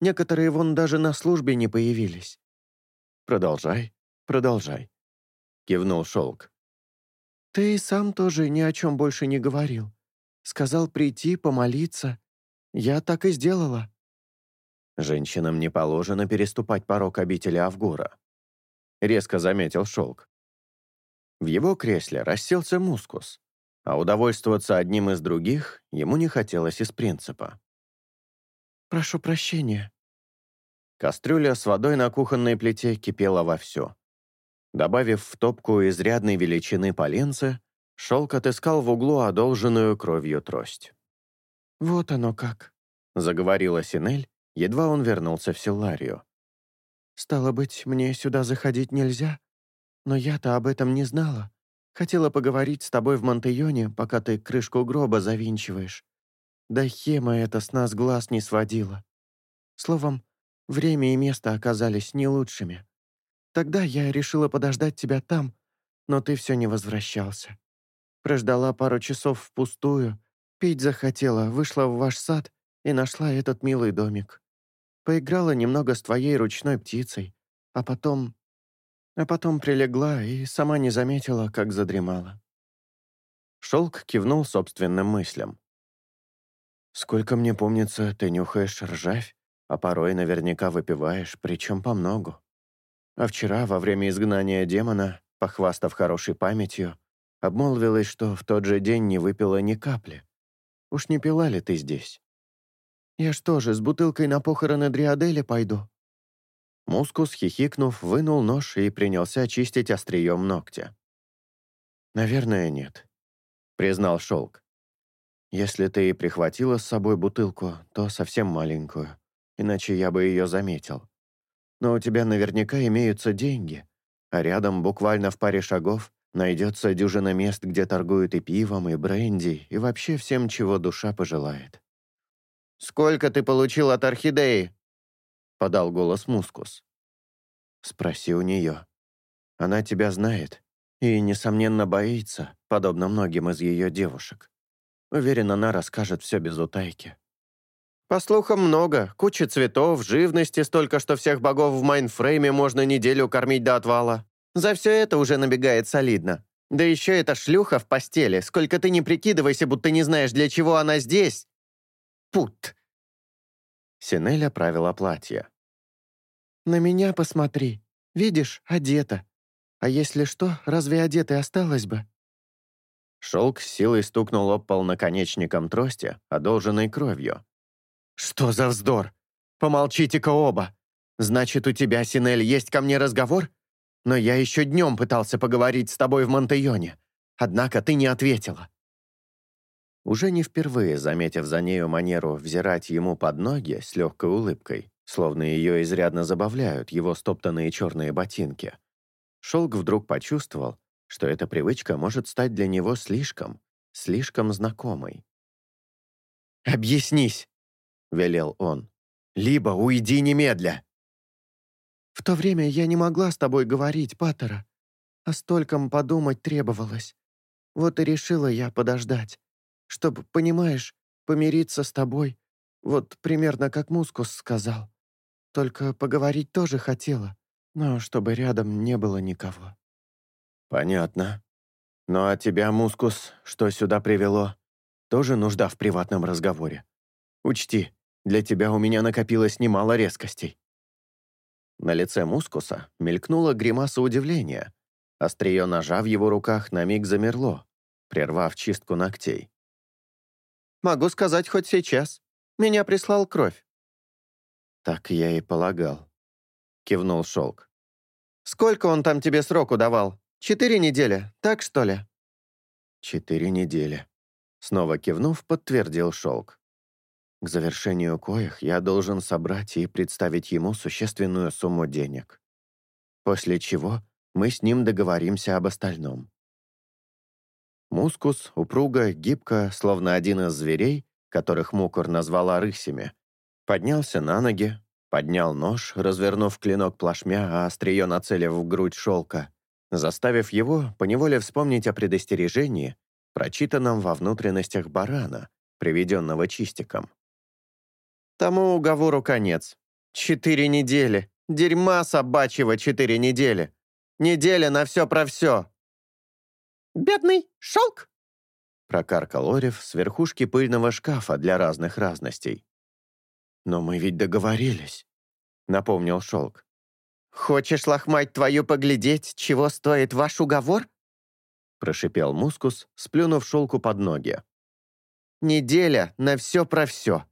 [SPEAKER 3] Некоторые вон даже на службе не появились.
[SPEAKER 1] «Продолжай, продолжай», — кивнул Шелк.
[SPEAKER 3] «Ты и сам тоже ни о чем больше не говорил. Сказал прийти, помолиться. Я так и сделала».
[SPEAKER 1] «Женщинам не положено переступать порог обители Авгура», — резко заметил Шелк. В его кресле расселся мускус, а удовольствоваться одним из других ему не хотелось из принципа.
[SPEAKER 3] «Прошу прощения».
[SPEAKER 1] Кастрюля с водой на кухонной плите кипела вовсю. Добавив в топку изрядной величины поленца, шелк отыскал в углу одолженную кровью трость.
[SPEAKER 3] «Вот оно как», —
[SPEAKER 1] заговорила Синель, едва он вернулся в Силларию.
[SPEAKER 3] «Стало быть, мне сюда заходить нельзя?» Но я-то об этом не знала. Хотела поговорить с тобой в Монтеоне, пока ты крышку гроба завинчиваешь. Да Хема это с нас глаз не сводила. Словом, время и место оказались не лучшими. Тогда я решила подождать тебя там, но ты все не возвращался. Прождала пару часов впустую, пить захотела, вышла в ваш сад и нашла этот милый домик. Поиграла немного с твоей ручной птицей, а потом а потом прилегла и сама не заметила, как задремала.
[SPEAKER 1] Шелк кивнул собственным мыслям. «Сколько мне помнится, ты нюхаешь ржавь, а порой наверняка выпиваешь, причем по многу. А вчера, во время изгнания демона, похвастав хорошей памятью, обмолвилась, что в тот же день не выпила ни капли. Уж не пила ли ты здесь? Я что же, с бутылкой на похороны Дриаделя пойду? Мускус, хихикнув, вынул нож и принялся чистить острием ногтя. «Наверное, нет», — признал Шелк. «Если ты и прихватила с собой бутылку, то совсем маленькую, иначе я бы ее заметил. Но у тебя наверняка имеются деньги, а рядом, буквально в паре шагов, найдется дюжина мест, где торгуют и пивом, и бренди, и вообще всем, чего душа пожелает».
[SPEAKER 3] «Сколько ты получил от орхидеи?» — подал голос Мускус.
[SPEAKER 1] «Спроси у нее. Она тебя знает и, несомненно, боится, подобно многим из ее девушек. Уверен, она расскажет все без утайки».
[SPEAKER 3] «По слухам, много. Куча цветов, живности, столько, что всех богов в Майнфрейме можно неделю кормить до отвала. За все это уже набегает солидно. Да еще эта шлюха в постели. Сколько ты не прикидывайся, будто не знаешь, для чего она здесь. Пут!»
[SPEAKER 1] Синель оправила платье.
[SPEAKER 4] «На меня посмотри. Видишь, одета. А если что, разве одетой осталось бы?»
[SPEAKER 1] Шелк с силой стукнул об пол наконечником трости, одолженной кровью.
[SPEAKER 3] «Что за вздор? Помолчите-ка оба. Значит, у тебя, Синель, есть ко мне разговор? Но я еще днем пытался поговорить с тобой в Монтайоне. Однако ты не ответила».
[SPEAKER 1] Уже не впервые, заметив за нею манеру взирать ему под ноги с легкой улыбкой, словно ее изрядно забавляют его стоптанные черные ботинки, Шелк вдруг почувствовал, что эта привычка может стать для него слишком, слишком знакомой.
[SPEAKER 3] «Объяснись!» — велел он. «Либо уйди немедля!»
[SPEAKER 4] «В то время я не могла с тобой говорить, Паттера. О стольком подумать требовалось. Вот и решила я подождать, чтобы, понимаешь, помириться с тобой, вот примерно как Мускус сказал. Только поговорить тоже хотела, но чтобы рядом не было никого».
[SPEAKER 1] «Понятно. Ну а тебя, Мускус, что сюда привело? Тоже нужда в приватном разговоре. Учти, для тебя у меня накопилось немало резкостей». На лице Мускуса мелькнула гримаса удивления. Острие ножа в его руках на миг замерло, прервав чистку ногтей.
[SPEAKER 3] «Могу сказать хоть сейчас. Меня прислал кровь».
[SPEAKER 1] «Так я и полагал», — кивнул Шелк.
[SPEAKER 3] «Сколько он там тебе сроку давал? Четыре недели, так что ли?»
[SPEAKER 1] «Четыре недели», — снова кивнув, подтвердил Шелк. К завершению коих я должен собрать и представить ему существенную сумму денег. После чего мы с ним договоримся об остальном. Мускус, упруго, гибко, словно один из зверей, которых Мукор назвала рысями, поднялся на ноги, поднял нож, развернув клинок плашмя, а острие нацелив в грудь шелка, заставив его поневоле вспомнить о предостережении, прочитанном во внутренностях барана, приведенного чистиком.
[SPEAKER 3] Тому уговору конец. Четыре недели. Дерьма собачьего четыре недели. Неделя на все про все. «Бедный шелк!»
[SPEAKER 1] Прокаркал Орев с верхушки пыльного шкафа для разных разностей. «Но мы ведь договорились», — напомнил Шелк.
[SPEAKER 3] «Хочешь, лохмать твою, поглядеть, чего стоит ваш уговор?»
[SPEAKER 1] прошипел Мускус, сплюнув Шелку под ноги.
[SPEAKER 3] «Неделя на все про все.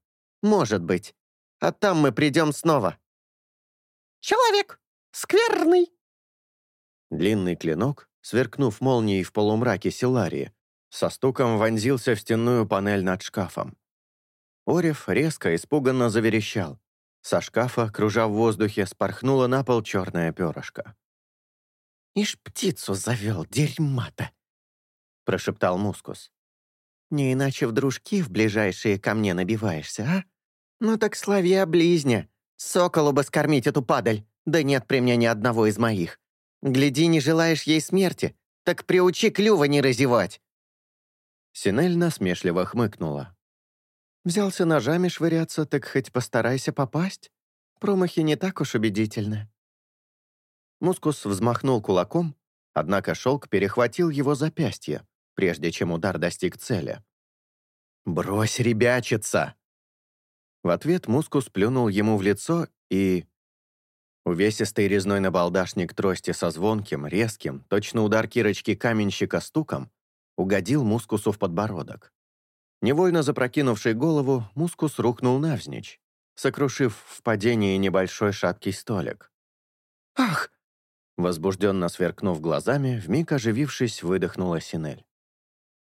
[SPEAKER 3] Может быть. А там мы придем снова». «Человек! Скверный!»
[SPEAKER 1] Длинный клинок, сверкнув молнией в полумраке Силарии, со стуком вонзился в стенную панель над шкафом. Орев резко, испуганно заверещал. Со шкафа, кружа в воздухе, спорхнула на пол черная перышко.
[SPEAKER 3] «Ишь, птицу завел, дерьма-то!» прошептал Мускус. «Не иначе в дружки в ближайшие ко мне набиваешься, а? Ну так слави близня. Соколу бы скормить эту падаль, да нет при мне ни одного из моих. Гляди, не желаешь ей смерти, так приучи клюва не разевать».
[SPEAKER 1] Синель насмешливо хмыкнула.
[SPEAKER 4] «Взялся ножами швыряться, так хоть постарайся попасть. Промахи не так уж убедительны».
[SPEAKER 1] Мускус взмахнул кулаком, однако шелк перехватил его запястье, прежде чем удар достиг цели.
[SPEAKER 3] «Брось ребячиться!»
[SPEAKER 1] В ответ Мускус плюнул ему в лицо и... Увесистый резной набалдашник трости со звонким, резким, точно удар кирочки каменщика стуком, угодил мускусу в подбородок. Невольно запрокинувший голову, мускус рухнул навзничь, сокрушив в падении небольшой шаткий столик.
[SPEAKER 3] «Ах!»
[SPEAKER 1] Возбужденно сверкнув глазами, вмиг оживившись, выдохнула Синель.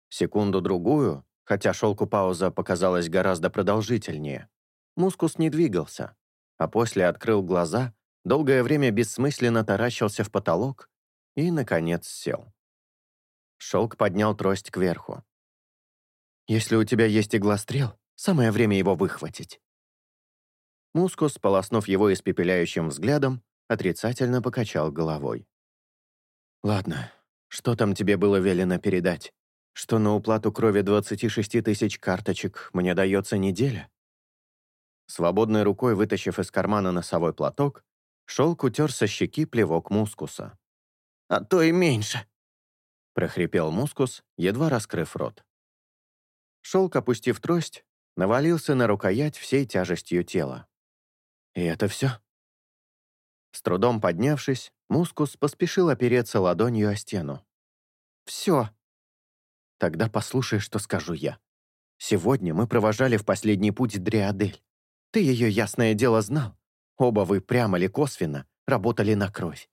[SPEAKER 1] Секунду-другую, хотя шелку пауза показалась гораздо продолжительнее, мускус не двигался, а после открыл глаза, долгое время бессмысленно таращился в потолок и, наконец, сел. Шелк поднял трость кверху. «Если у тебя есть иглострел, самое время его выхватить». Мускус, полоснув его испепеляющим взглядом, отрицательно покачал головой. «Ладно, что там тебе было велено передать? Что на уплату крови 26 тысяч карточек мне дается неделя?» Свободной рукой, вытащив из кармана носовой платок, шелк утер со щеки плевок мускуса.
[SPEAKER 3] «А то и меньше», —
[SPEAKER 1] прохрипел мускус, едва раскрыв рот. Шелк, опустив трость, навалился на рукоять всей тяжестью тела. «И это все?» С трудом поднявшись, мускус поспешил опереться ладонью о стену. «Все!» «Тогда послушай, что скажу я. Сегодня мы провожали в последний путь Дриадель. Ты ее, ясное дело, знал. Оба вы прямо или косвенно работали на кровь.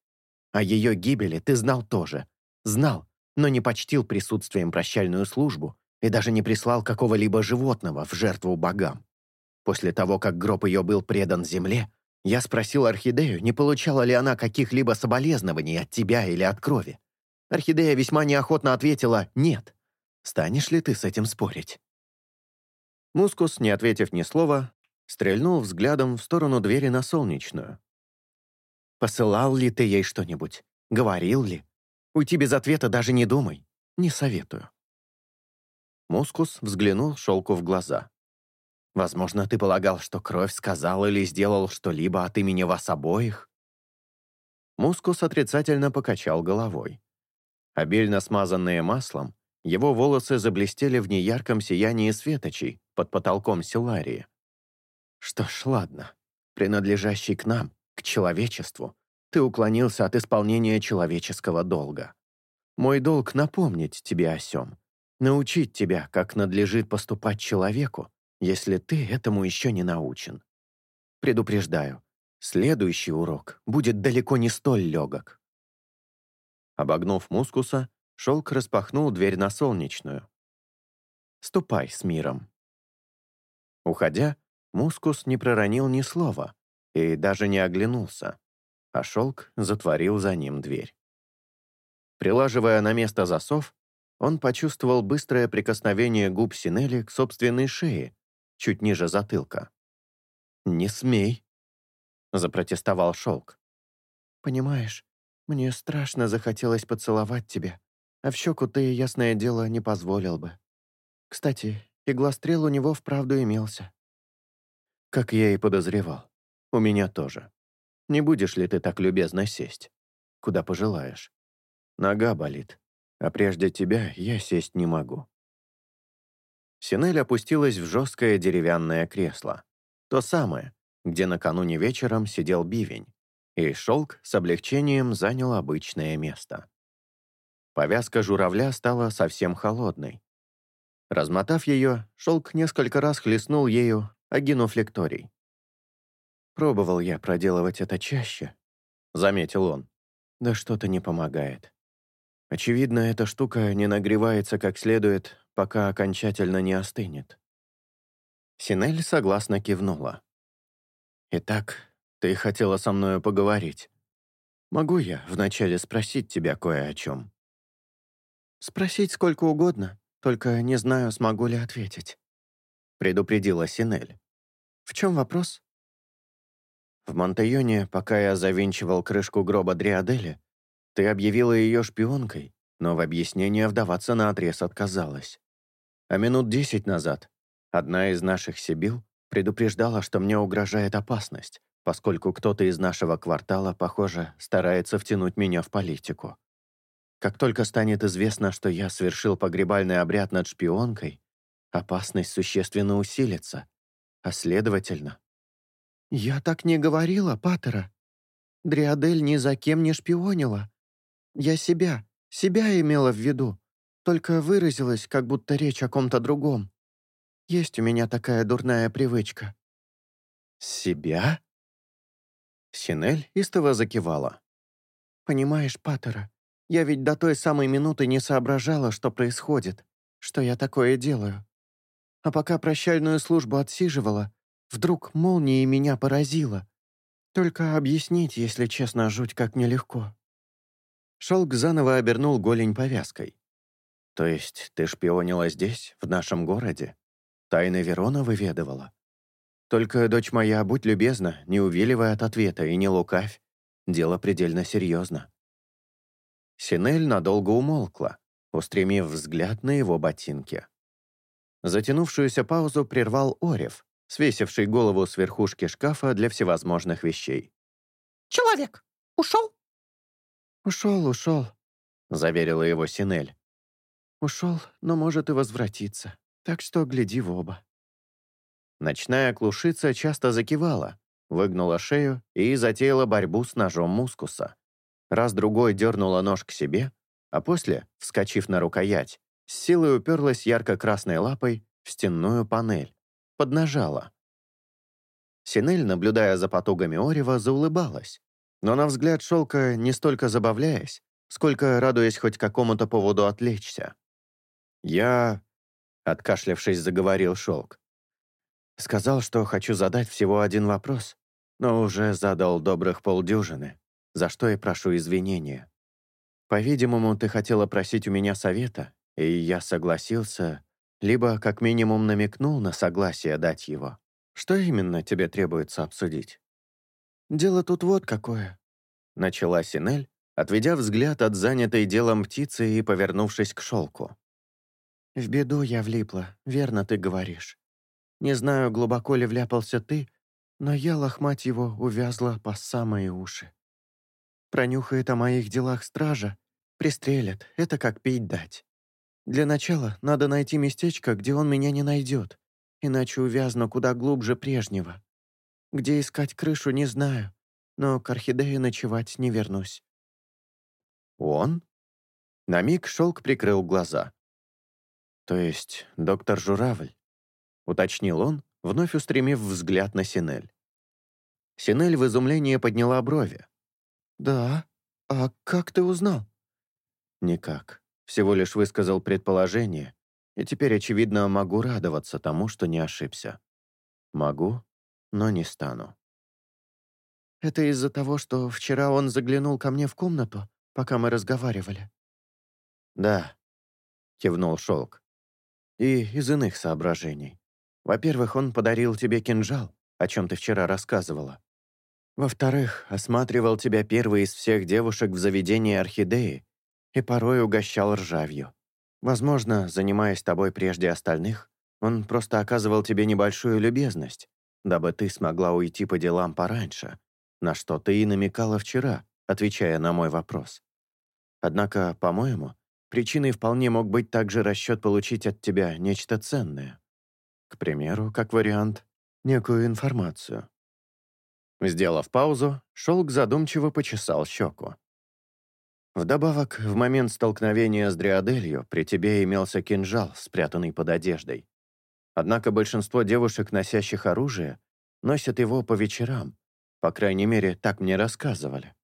[SPEAKER 1] О ее гибели ты знал тоже. Знал, но не почтил присутствием прощальную службу и даже не прислал какого-либо животного в жертву богам. После того, как гроб ее был предан земле, я спросил Орхидею, не получала ли она каких-либо соболезнований от тебя или от крови. Орхидея весьма неохотно ответила «нет». Станешь ли ты с этим спорить?» Мускус, не ответив ни слова, стрельнул взглядом в сторону двери на солнечную. «Посылал ли ты ей что-нибудь? Говорил ли? Уйти без ответа даже не думай. Не советую». Мускус взглянул Шелку в глаза. «Возможно, ты полагал, что кровь сказал или сделал что-либо от имени вас обоих?» Мускус отрицательно покачал головой. Обильно смазанные маслом, его волосы заблестели в неярком сиянии светочей под потолком Силарии. Что ж, ладно. Принадлежащий к нам, к человечеству, ты уклонился от исполнения человеческого долга. Мой долг — напомнить тебе о сём, научить тебя, как надлежит поступать человеку, если ты этому еще не научен. Предупреждаю, следующий урок будет далеко не столь легок. Обогнув мускуса, шелк распахнул дверь на солнечную. «Ступай с миром». Уходя, Мускус не проронил ни слова и даже не оглянулся, а шелк затворил за ним дверь. Прилаживая на место засов, он почувствовал быстрое прикосновение губ Синели к собственной шее, чуть ниже затылка. «Не смей», — запротестовал шелк. «Понимаешь, мне страшно захотелось поцеловать тебя, а в щеку ты, ясное дело, не позволил бы. Кстати, иглострел у него вправду имелся. Как я и подозревал. У меня тоже. Не будешь ли ты так любезно сесть? Куда пожелаешь. Нога болит, а прежде тебя я сесть не могу. Синель опустилась в жесткое деревянное кресло. То самое, где накануне вечером сидел бивень, и шелк с облегчением занял обычное место. Повязка журавля стала совсем холодной. Размотав ее, шелк несколько раз хлестнул ею огинув лекторий. «Пробовал я проделывать это чаще», — заметил он. «Да что-то не помогает. Очевидно, эта штука не нагревается как следует, пока окончательно не остынет». Синель согласно кивнула. «Итак, ты хотела со мною поговорить. Могу я вначале спросить тебя кое о чем?» «Спросить сколько угодно, только не знаю, смогу ли ответить», — предупредила Синель. В чем вопрос? В Монтайоне, пока я завинчивал крышку гроба Дриадели, ты объявила ее шпионкой, но в объяснение вдаваться на отрез отказалась. А минут десять назад одна из наших Сибил предупреждала, что мне угрожает опасность, поскольку кто-то из нашего квартала, похоже, старается втянуть меня в политику. Как только станет известно, что я совершил погребальный обряд над шпионкой, опасность существенно усилится, а следовательно... «Я так не говорила, Паттера»,
[SPEAKER 4] Дриадель ни за кем не шпионила. Я себя, себя имела в виду, только выразилась, как будто речь о ком-то другом. Есть у меня такая дурная привычка».
[SPEAKER 1] «Себя?» Синель истово закивала.
[SPEAKER 4] «Понимаешь, Паттера, я ведь до той самой минуты не соображала, что происходит, что я такое делаю. А пока прощальную службу отсиживала, вдруг молнией меня поразила. Только объяснить, если честно, жуть как нелегко».
[SPEAKER 1] Шелк заново обернул голень повязкой. «То есть ты шпионила здесь, в нашем городе? Тайны Верона выведывала? Только, дочь моя, будь любезна, не увиливай от ответа и не лукавь. Дело предельно серьезно». Синель надолго умолкла, устремив взгляд на его ботинки. Затянувшуюся паузу прервал Орев, свесивший голову с верхушки шкафа для всевозможных вещей.
[SPEAKER 5] «Человек! Ушел?»
[SPEAKER 4] «Ушел, ушел», — заверила его Синель. «Ушел, но может и возвратиться, так что гляди в оба».
[SPEAKER 1] Ночная клушица часто закивала, выгнула шею и затеяла борьбу с ножом мускуса. Раз-другой дернула нож к себе, а после, вскочив на рукоять, с силой уперлась ярко-красной лапой в стенную панель, поднажала. Синель, наблюдая за потугами Орева, заулыбалась, но на взгляд шелка не столько забавляясь, сколько радуясь хоть какому-то поводу отвлечься. «Я...» — откашлявшись, заговорил шелк. «Сказал, что хочу задать всего один вопрос, но уже задал добрых полдюжины, за что и прошу извинения. По-видимому, ты хотела просить у меня совета, и я согласился, либо как минимум намекнул на согласие дать его. Что именно тебе требуется обсудить?»
[SPEAKER 4] «Дело тут вот какое», —
[SPEAKER 1] начала Синель, отведя взгляд от занятой делом птицы и повернувшись к шелку.
[SPEAKER 4] «В беду я влипла, верно ты говоришь. Не знаю, глубоко ли вляпался ты, но я, лохмать его, увязла по самые уши. Пронюхает о моих делах стража, пристрелят, это как пить дать. Для начала надо найти местечко, где он меня не найдет, иначе увязну куда глубже прежнего. Где искать крышу, не знаю, но к Орхидее ночевать не вернусь».
[SPEAKER 1] «Он?» На миг шелк прикрыл глаза. «То есть доктор Журавль?» — уточнил он, вновь устремив взгляд на Синель. Синель в изумлении подняла брови.
[SPEAKER 4] «Да? А как ты узнал?»
[SPEAKER 1] «Никак всего лишь высказал предположение, и теперь, очевидно, могу радоваться тому, что не ошибся. Могу, но не стану.
[SPEAKER 4] «Это из-за того, что вчера он заглянул ко мне в комнату, пока мы разговаривали?»
[SPEAKER 1] «Да», — кивнул Шелк. «И из иных соображений. Во-первых, он подарил тебе кинжал, о чем ты вчера рассказывала. Во-вторых, осматривал тебя первой из всех девушек в заведении Орхидеи и порой угощал ржавью. Возможно, занимаясь тобой прежде остальных, он просто оказывал тебе небольшую любезность, дабы ты смогла уйти по делам пораньше, на что ты и намекала вчера, отвечая на мой вопрос. Однако, по-моему, причиной вполне мог быть также расчет получить от тебя нечто ценное. К примеру, как вариант, некую информацию. Сделав паузу, Шелк задумчиво почесал щеку. Вдобавок, в момент столкновения с Дриаделью при тебе имелся кинжал, спрятанный под одеждой. Однако большинство девушек, носящих оружие, носят его по вечерам. По крайней мере, так мне рассказывали.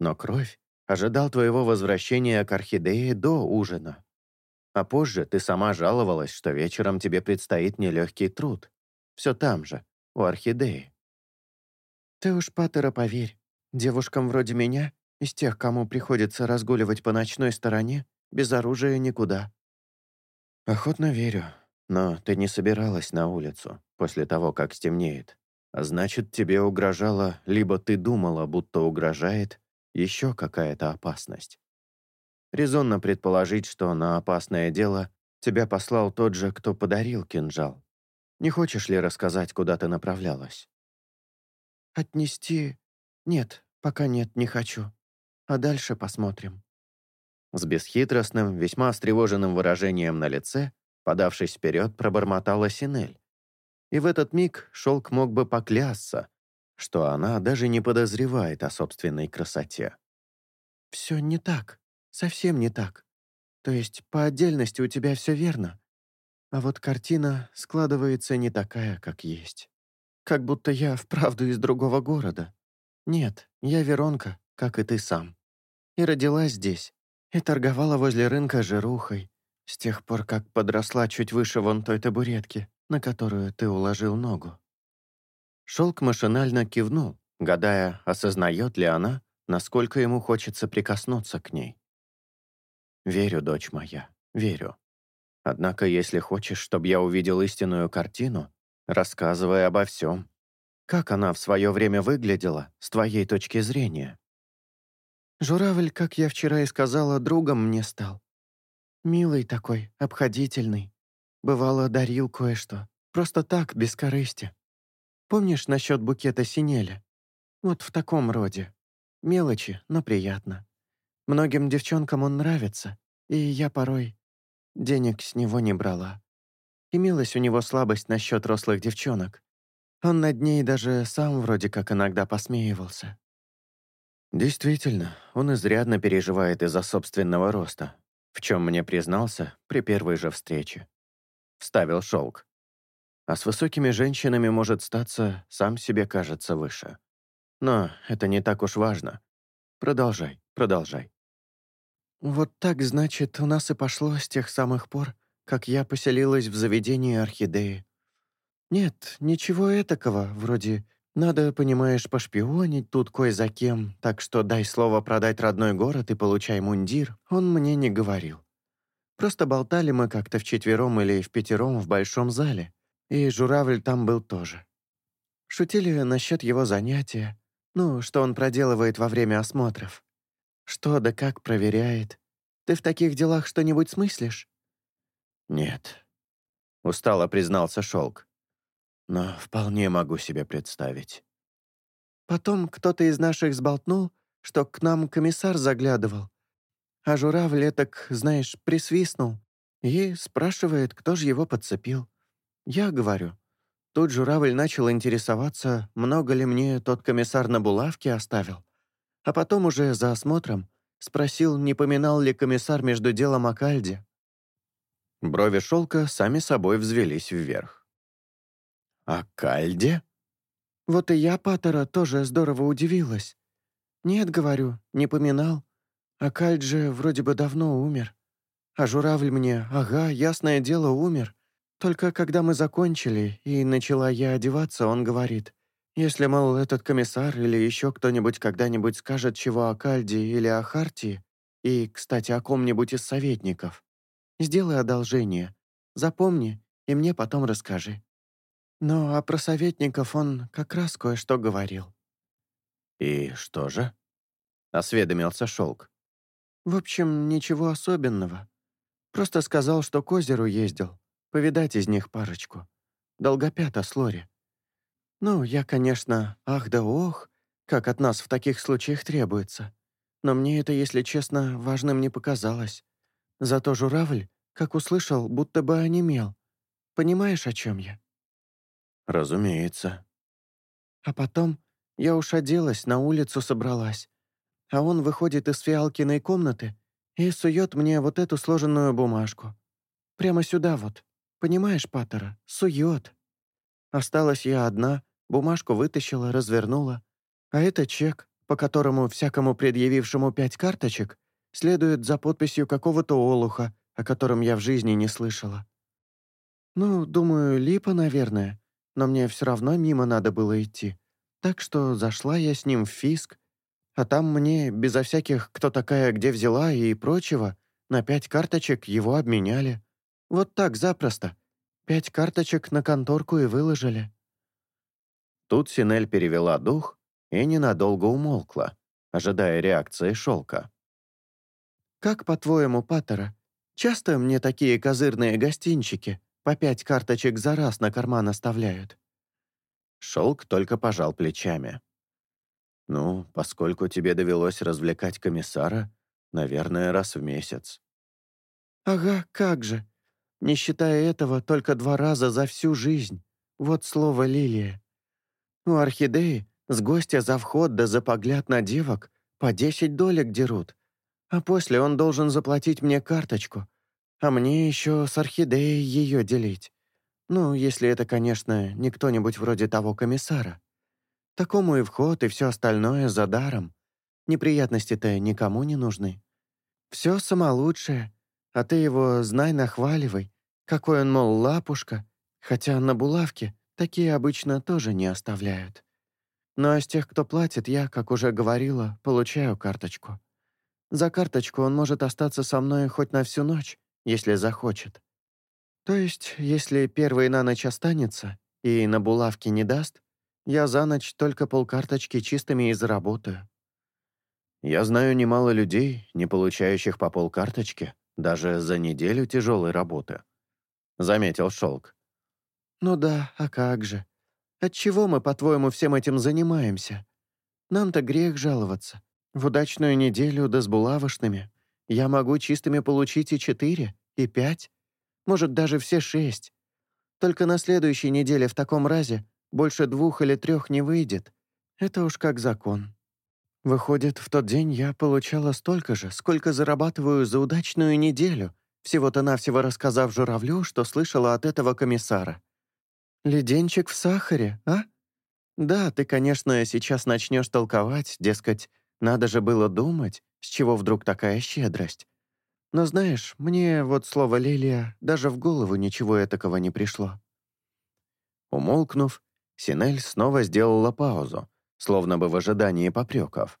[SPEAKER 1] Но кровь ожидал твоего возвращения к Орхидее до ужина. А позже ты сама жаловалась, что вечером тебе предстоит нелегкий труд. Все там же, у Орхидеи.
[SPEAKER 4] Ты уж, Паттера, поверь, девушкам вроде меня из тех, кому приходится разгуливать по ночной стороне, без оружия никуда».
[SPEAKER 1] «Охотно верю, но ты не собиралась на улицу после того, как стемнеет. А значит, тебе угрожала, либо ты думала, будто угрожает, еще какая-то опасность. Резонно предположить, что на опасное дело тебя послал тот же, кто подарил кинжал. Не хочешь ли рассказать, куда ты направлялась?»
[SPEAKER 4] «Отнести? Нет, пока нет, не хочу», а дальше посмотрим».
[SPEAKER 1] С бесхитростным, весьма встревоженным выражением на лице, подавшись вперед, пробормотала Синель. И в этот миг Шелк мог бы поклясться. что она даже не подозревает о собственной красоте.
[SPEAKER 4] «Все не так. Совсем не так. То есть по отдельности у тебя все верно. А вот картина складывается не такая, как есть. Как будто я вправду из другого города. Нет, я Веронка, как и ты сам. И родилась здесь, и торговала возле рынка жирухой, с тех пор, как подросла чуть выше вон той табуретки, на которую ты уложил ногу.
[SPEAKER 1] Шелк машинально кивнул, гадая, осознает ли она, насколько ему хочется прикоснуться к ней. «Верю, дочь моя, верю. Однако, если хочешь, чтобы я увидел истинную картину, рассказывай обо всем. Как она в свое время выглядела, с твоей точки зрения?»
[SPEAKER 4] Журавль, как я вчера и сказала, другом мне стал. Милый такой, обходительный. Бывало, дарил кое-что. Просто так, без корысти. Помнишь насчет букета синеля? Вот в таком роде. Мелочи, но приятно. Многим девчонкам он нравится, и я порой денег с него не брала. Имелась у него слабость насчет рослых девчонок. Он над ней даже сам вроде как иногда посмеивался.
[SPEAKER 1] Действительно, он изрядно переживает из-за собственного роста, в чем мне признался при первой же встрече. Вставил шелк. А с высокими женщинами может статься, сам себе кажется выше. Но это не так уж важно. Продолжай, продолжай.
[SPEAKER 4] Вот так, значит, у нас и пошло с тех самых пор, как я поселилась в заведении орхидеи. Нет, ничего этакого, вроде надо, понимаешь, пошпионить тут кое за кем, так что дай слово продать родной город и получай мундир, он мне не говорил. Просто болтали мы как-то вчетвером или в пятером в большом зале, и журавль там был тоже. Шутили насчет его занятия, ну, что он проделывает во время осмотров. Что да как проверяет. Ты в таких делах что-нибудь смыслишь?
[SPEAKER 1] Нет. Устало признался Шелк но вполне могу себе представить.
[SPEAKER 4] Потом кто-то из наших сболтнул, что к нам комиссар заглядывал. А журавль этак, знаешь, присвистнул и спрашивает, кто же его подцепил. Я говорю. Тут журавль начал интересоваться, много ли мне тот комиссар на булавке оставил. А потом уже за осмотром спросил, не поминал ли комиссар между делом о кальде.
[SPEAKER 1] Брови шелка сами собой взвелись вверх. «А Кальде?»
[SPEAKER 4] «Вот и я, Паттера, тоже здорово удивилась. Нет, говорю, не поминал. А Кальд же вроде бы давно умер. А журавль мне, ага, ясное дело, умер. Только когда мы закончили, и начала я одеваться, он говорит, если, мол, этот комиссар или еще кто-нибудь когда-нибудь скажет чего о Кальде или о Хартии, и, кстати, о ком-нибудь из советников, сделай одолжение, запомни и мне потом расскажи. Но а про советников он как раз кое-что говорил.
[SPEAKER 1] «И что же?» — осведомился Шелк.
[SPEAKER 4] «В общем, ничего особенного. Просто сказал, что к озеру ездил, повидать из них парочку. Долгопята с Лори. Ну, я, конечно, ах да ох, как от нас в таких случаях требуется. Но мне это, если честно, важным не показалось. Зато журавль, как услышал, будто бы онемел. Понимаешь, о чем я?»
[SPEAKER 1] «Разумеется».
[SPEAKER 4] А потом я уж оделась, на улицу собралась. А он выходит из фиалкиной комнаты и сует мне вот эту сложенную бумажку. Прямо сюда вот. Понимаешь, Паттера? Сует. Осталась я одна, бумажку вытащила, развернула. А это чек, по которому всякому предъявившему пять карточек следует за подписью какого-то олуха, о котором я в жизни не слышала. Ну, думаю, липа, наверное но мне все равно мимо надо было идти. Так что зашла я с ним в фиск, а там мне, безо всяких «кто такая, где взяла» и прочего, на пять карточек его обменяли. Вот так запросто. Пять карточек на конторку и выложили.
[SPEAKER 1] Тут Синель перевела дух и ненадолго умолкла, ожидая реакции шелка.
[SPEAKER 4] «Как, по-твоему, Паттера, часто мне такие козырные гостинчики по пять карточек за раз на карман оставляют».
[SPEAKER 1] Шелк только пожал плечами. «Ну, поскольку тебе довелось развлекать комиссара, наверное, раз в месяц».
[SPEAKER 4] «Ага, как же. Не считая этого, только два раза за всю жизнь. Вот слово «лилия». У орхидеи С гостя за вход да за погляд на девок по десять долек дерут. А после он должен заплатить мне карточку, а мне еще с орхидеей ее делить. Ну, если это, конечно, не кто-нибудь вроде того комиссара. Такому и вход, и все остальное за даром. Неприятности-то никому не нужны. Все самолучшее, а ты его знай, нахваливай. Какой он, мол, лапушка. Хотя на булавке такие обычно тоже не оставляют. Но из тех, кто платит, я, как уже говорила, получаю карточку. За карточку он может остаться со мной хоть на всю ночь, если захочет. То есть, если первый на ночь останется и на булавке не даст, я за ночь только полкарточки чистыми и заработаю.
[SPEAKER 1] Я знаю немало людей, не получающих по полкарточки, даже за неделю тяжелой работы. Заметил Шелк.
[SPEAKER 4] Ну да, а как же. Отчего мы, по-твоему, всем этим занимаемся? Нам-то грех жаловаться. В удачную неделю да с булавошными я могу чистыми получить и четыре, и пять, может, даже все шесть. Только на следующей неделе в таком разе больше двух или трех не выйдет. Это уж как закон. Выходит, в тот день я получала столько же, сколько зарабатываю за удачную неделю, всего-то навсего рассказав журавлю, что слышала от этого комиссара. Леденчик в сахаре, а? Да, ты, конечно, сейчас начнешь толковать, дескать, надо же было думать, с чего вдруг такая щедрость. Но знаешь, мне вот слово «лилия» даже в голову ничего этакого не пришло.
[SPEAKER 1] Умолкнув, Синель снова сделала паузу, словно бы в ожидании попреков.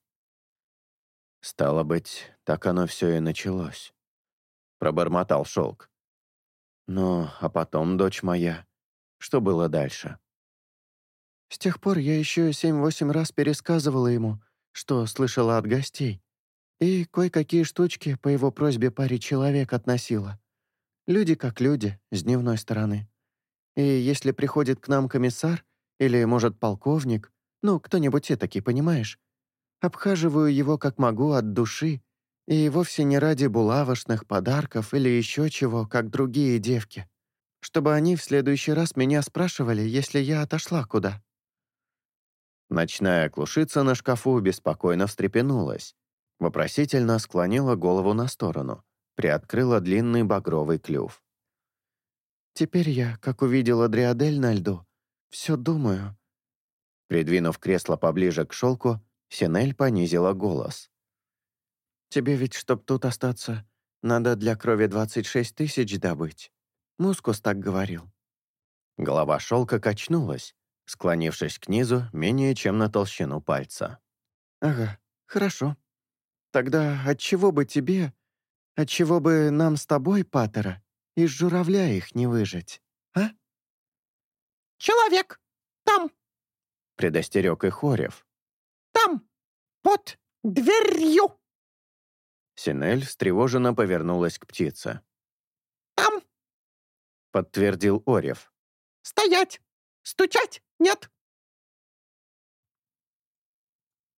[SPEAKER 1] «Стало быть, так оно все и началось», — пробормотал шелк. «Ну, а потом, дочь моя, что было дальше?»
[SPEAKER 4] С тех пор я еще семь-восемь раз пересказывала ему, что слышала от гостей, и кое-какие штучки по его просьбе паре человек относила. Люди как люди, с дневной стороны. И если приходит к нам комиссар, или, может, полковник, ну, кто-нибудь этакий, понимаешь? Обхаживаю его как могу от души, и вовсе не ради булавошных подарков или еще чего, как другие девки. Чтобы они в следующий раз меня спрашивали, если я отошла куда.
[SPEAKER 1] Ночная клушица на шкафу беспокойно встрепенулась, вопросительно склонила голову на сторону, приоткрыла длинный багровый клюв.
[SPEAKER 4] «Теперь я, как увидела Дриадель на льду, все думаю,
[SPEAKER 1] Придвинув кресло поближе к шелку, Синель понизила голос.
[SPEAKER 4] «Тебе ведь, чтоб тут остаться, надо для крови 26 тысяч добыть. Мускус так говорил».
[SPEAKER 1] Голова шелка качнулась, склонившись к низу менее чем на толщину пальца.
[SPEAKER 4] «Ага, хорошо. Тогда отчего бы тебе, отчего бы нам с тобой, Паттера, из журавля их не выжить, а?»
[SPEAKER 5] «Человек! Там!»
[SPEAKER 1] предостерег их Орев.
[SPEAKER 5] «Там! Под дверью!»
[SPEAKER 1] Синель встревоженно повернулась к птице.
[SPEAKER 5] «Там!»
[SPEAKER 1] — подтвердил Орев.
[SPEAKER 5] «Стоять! Стучать! Нет!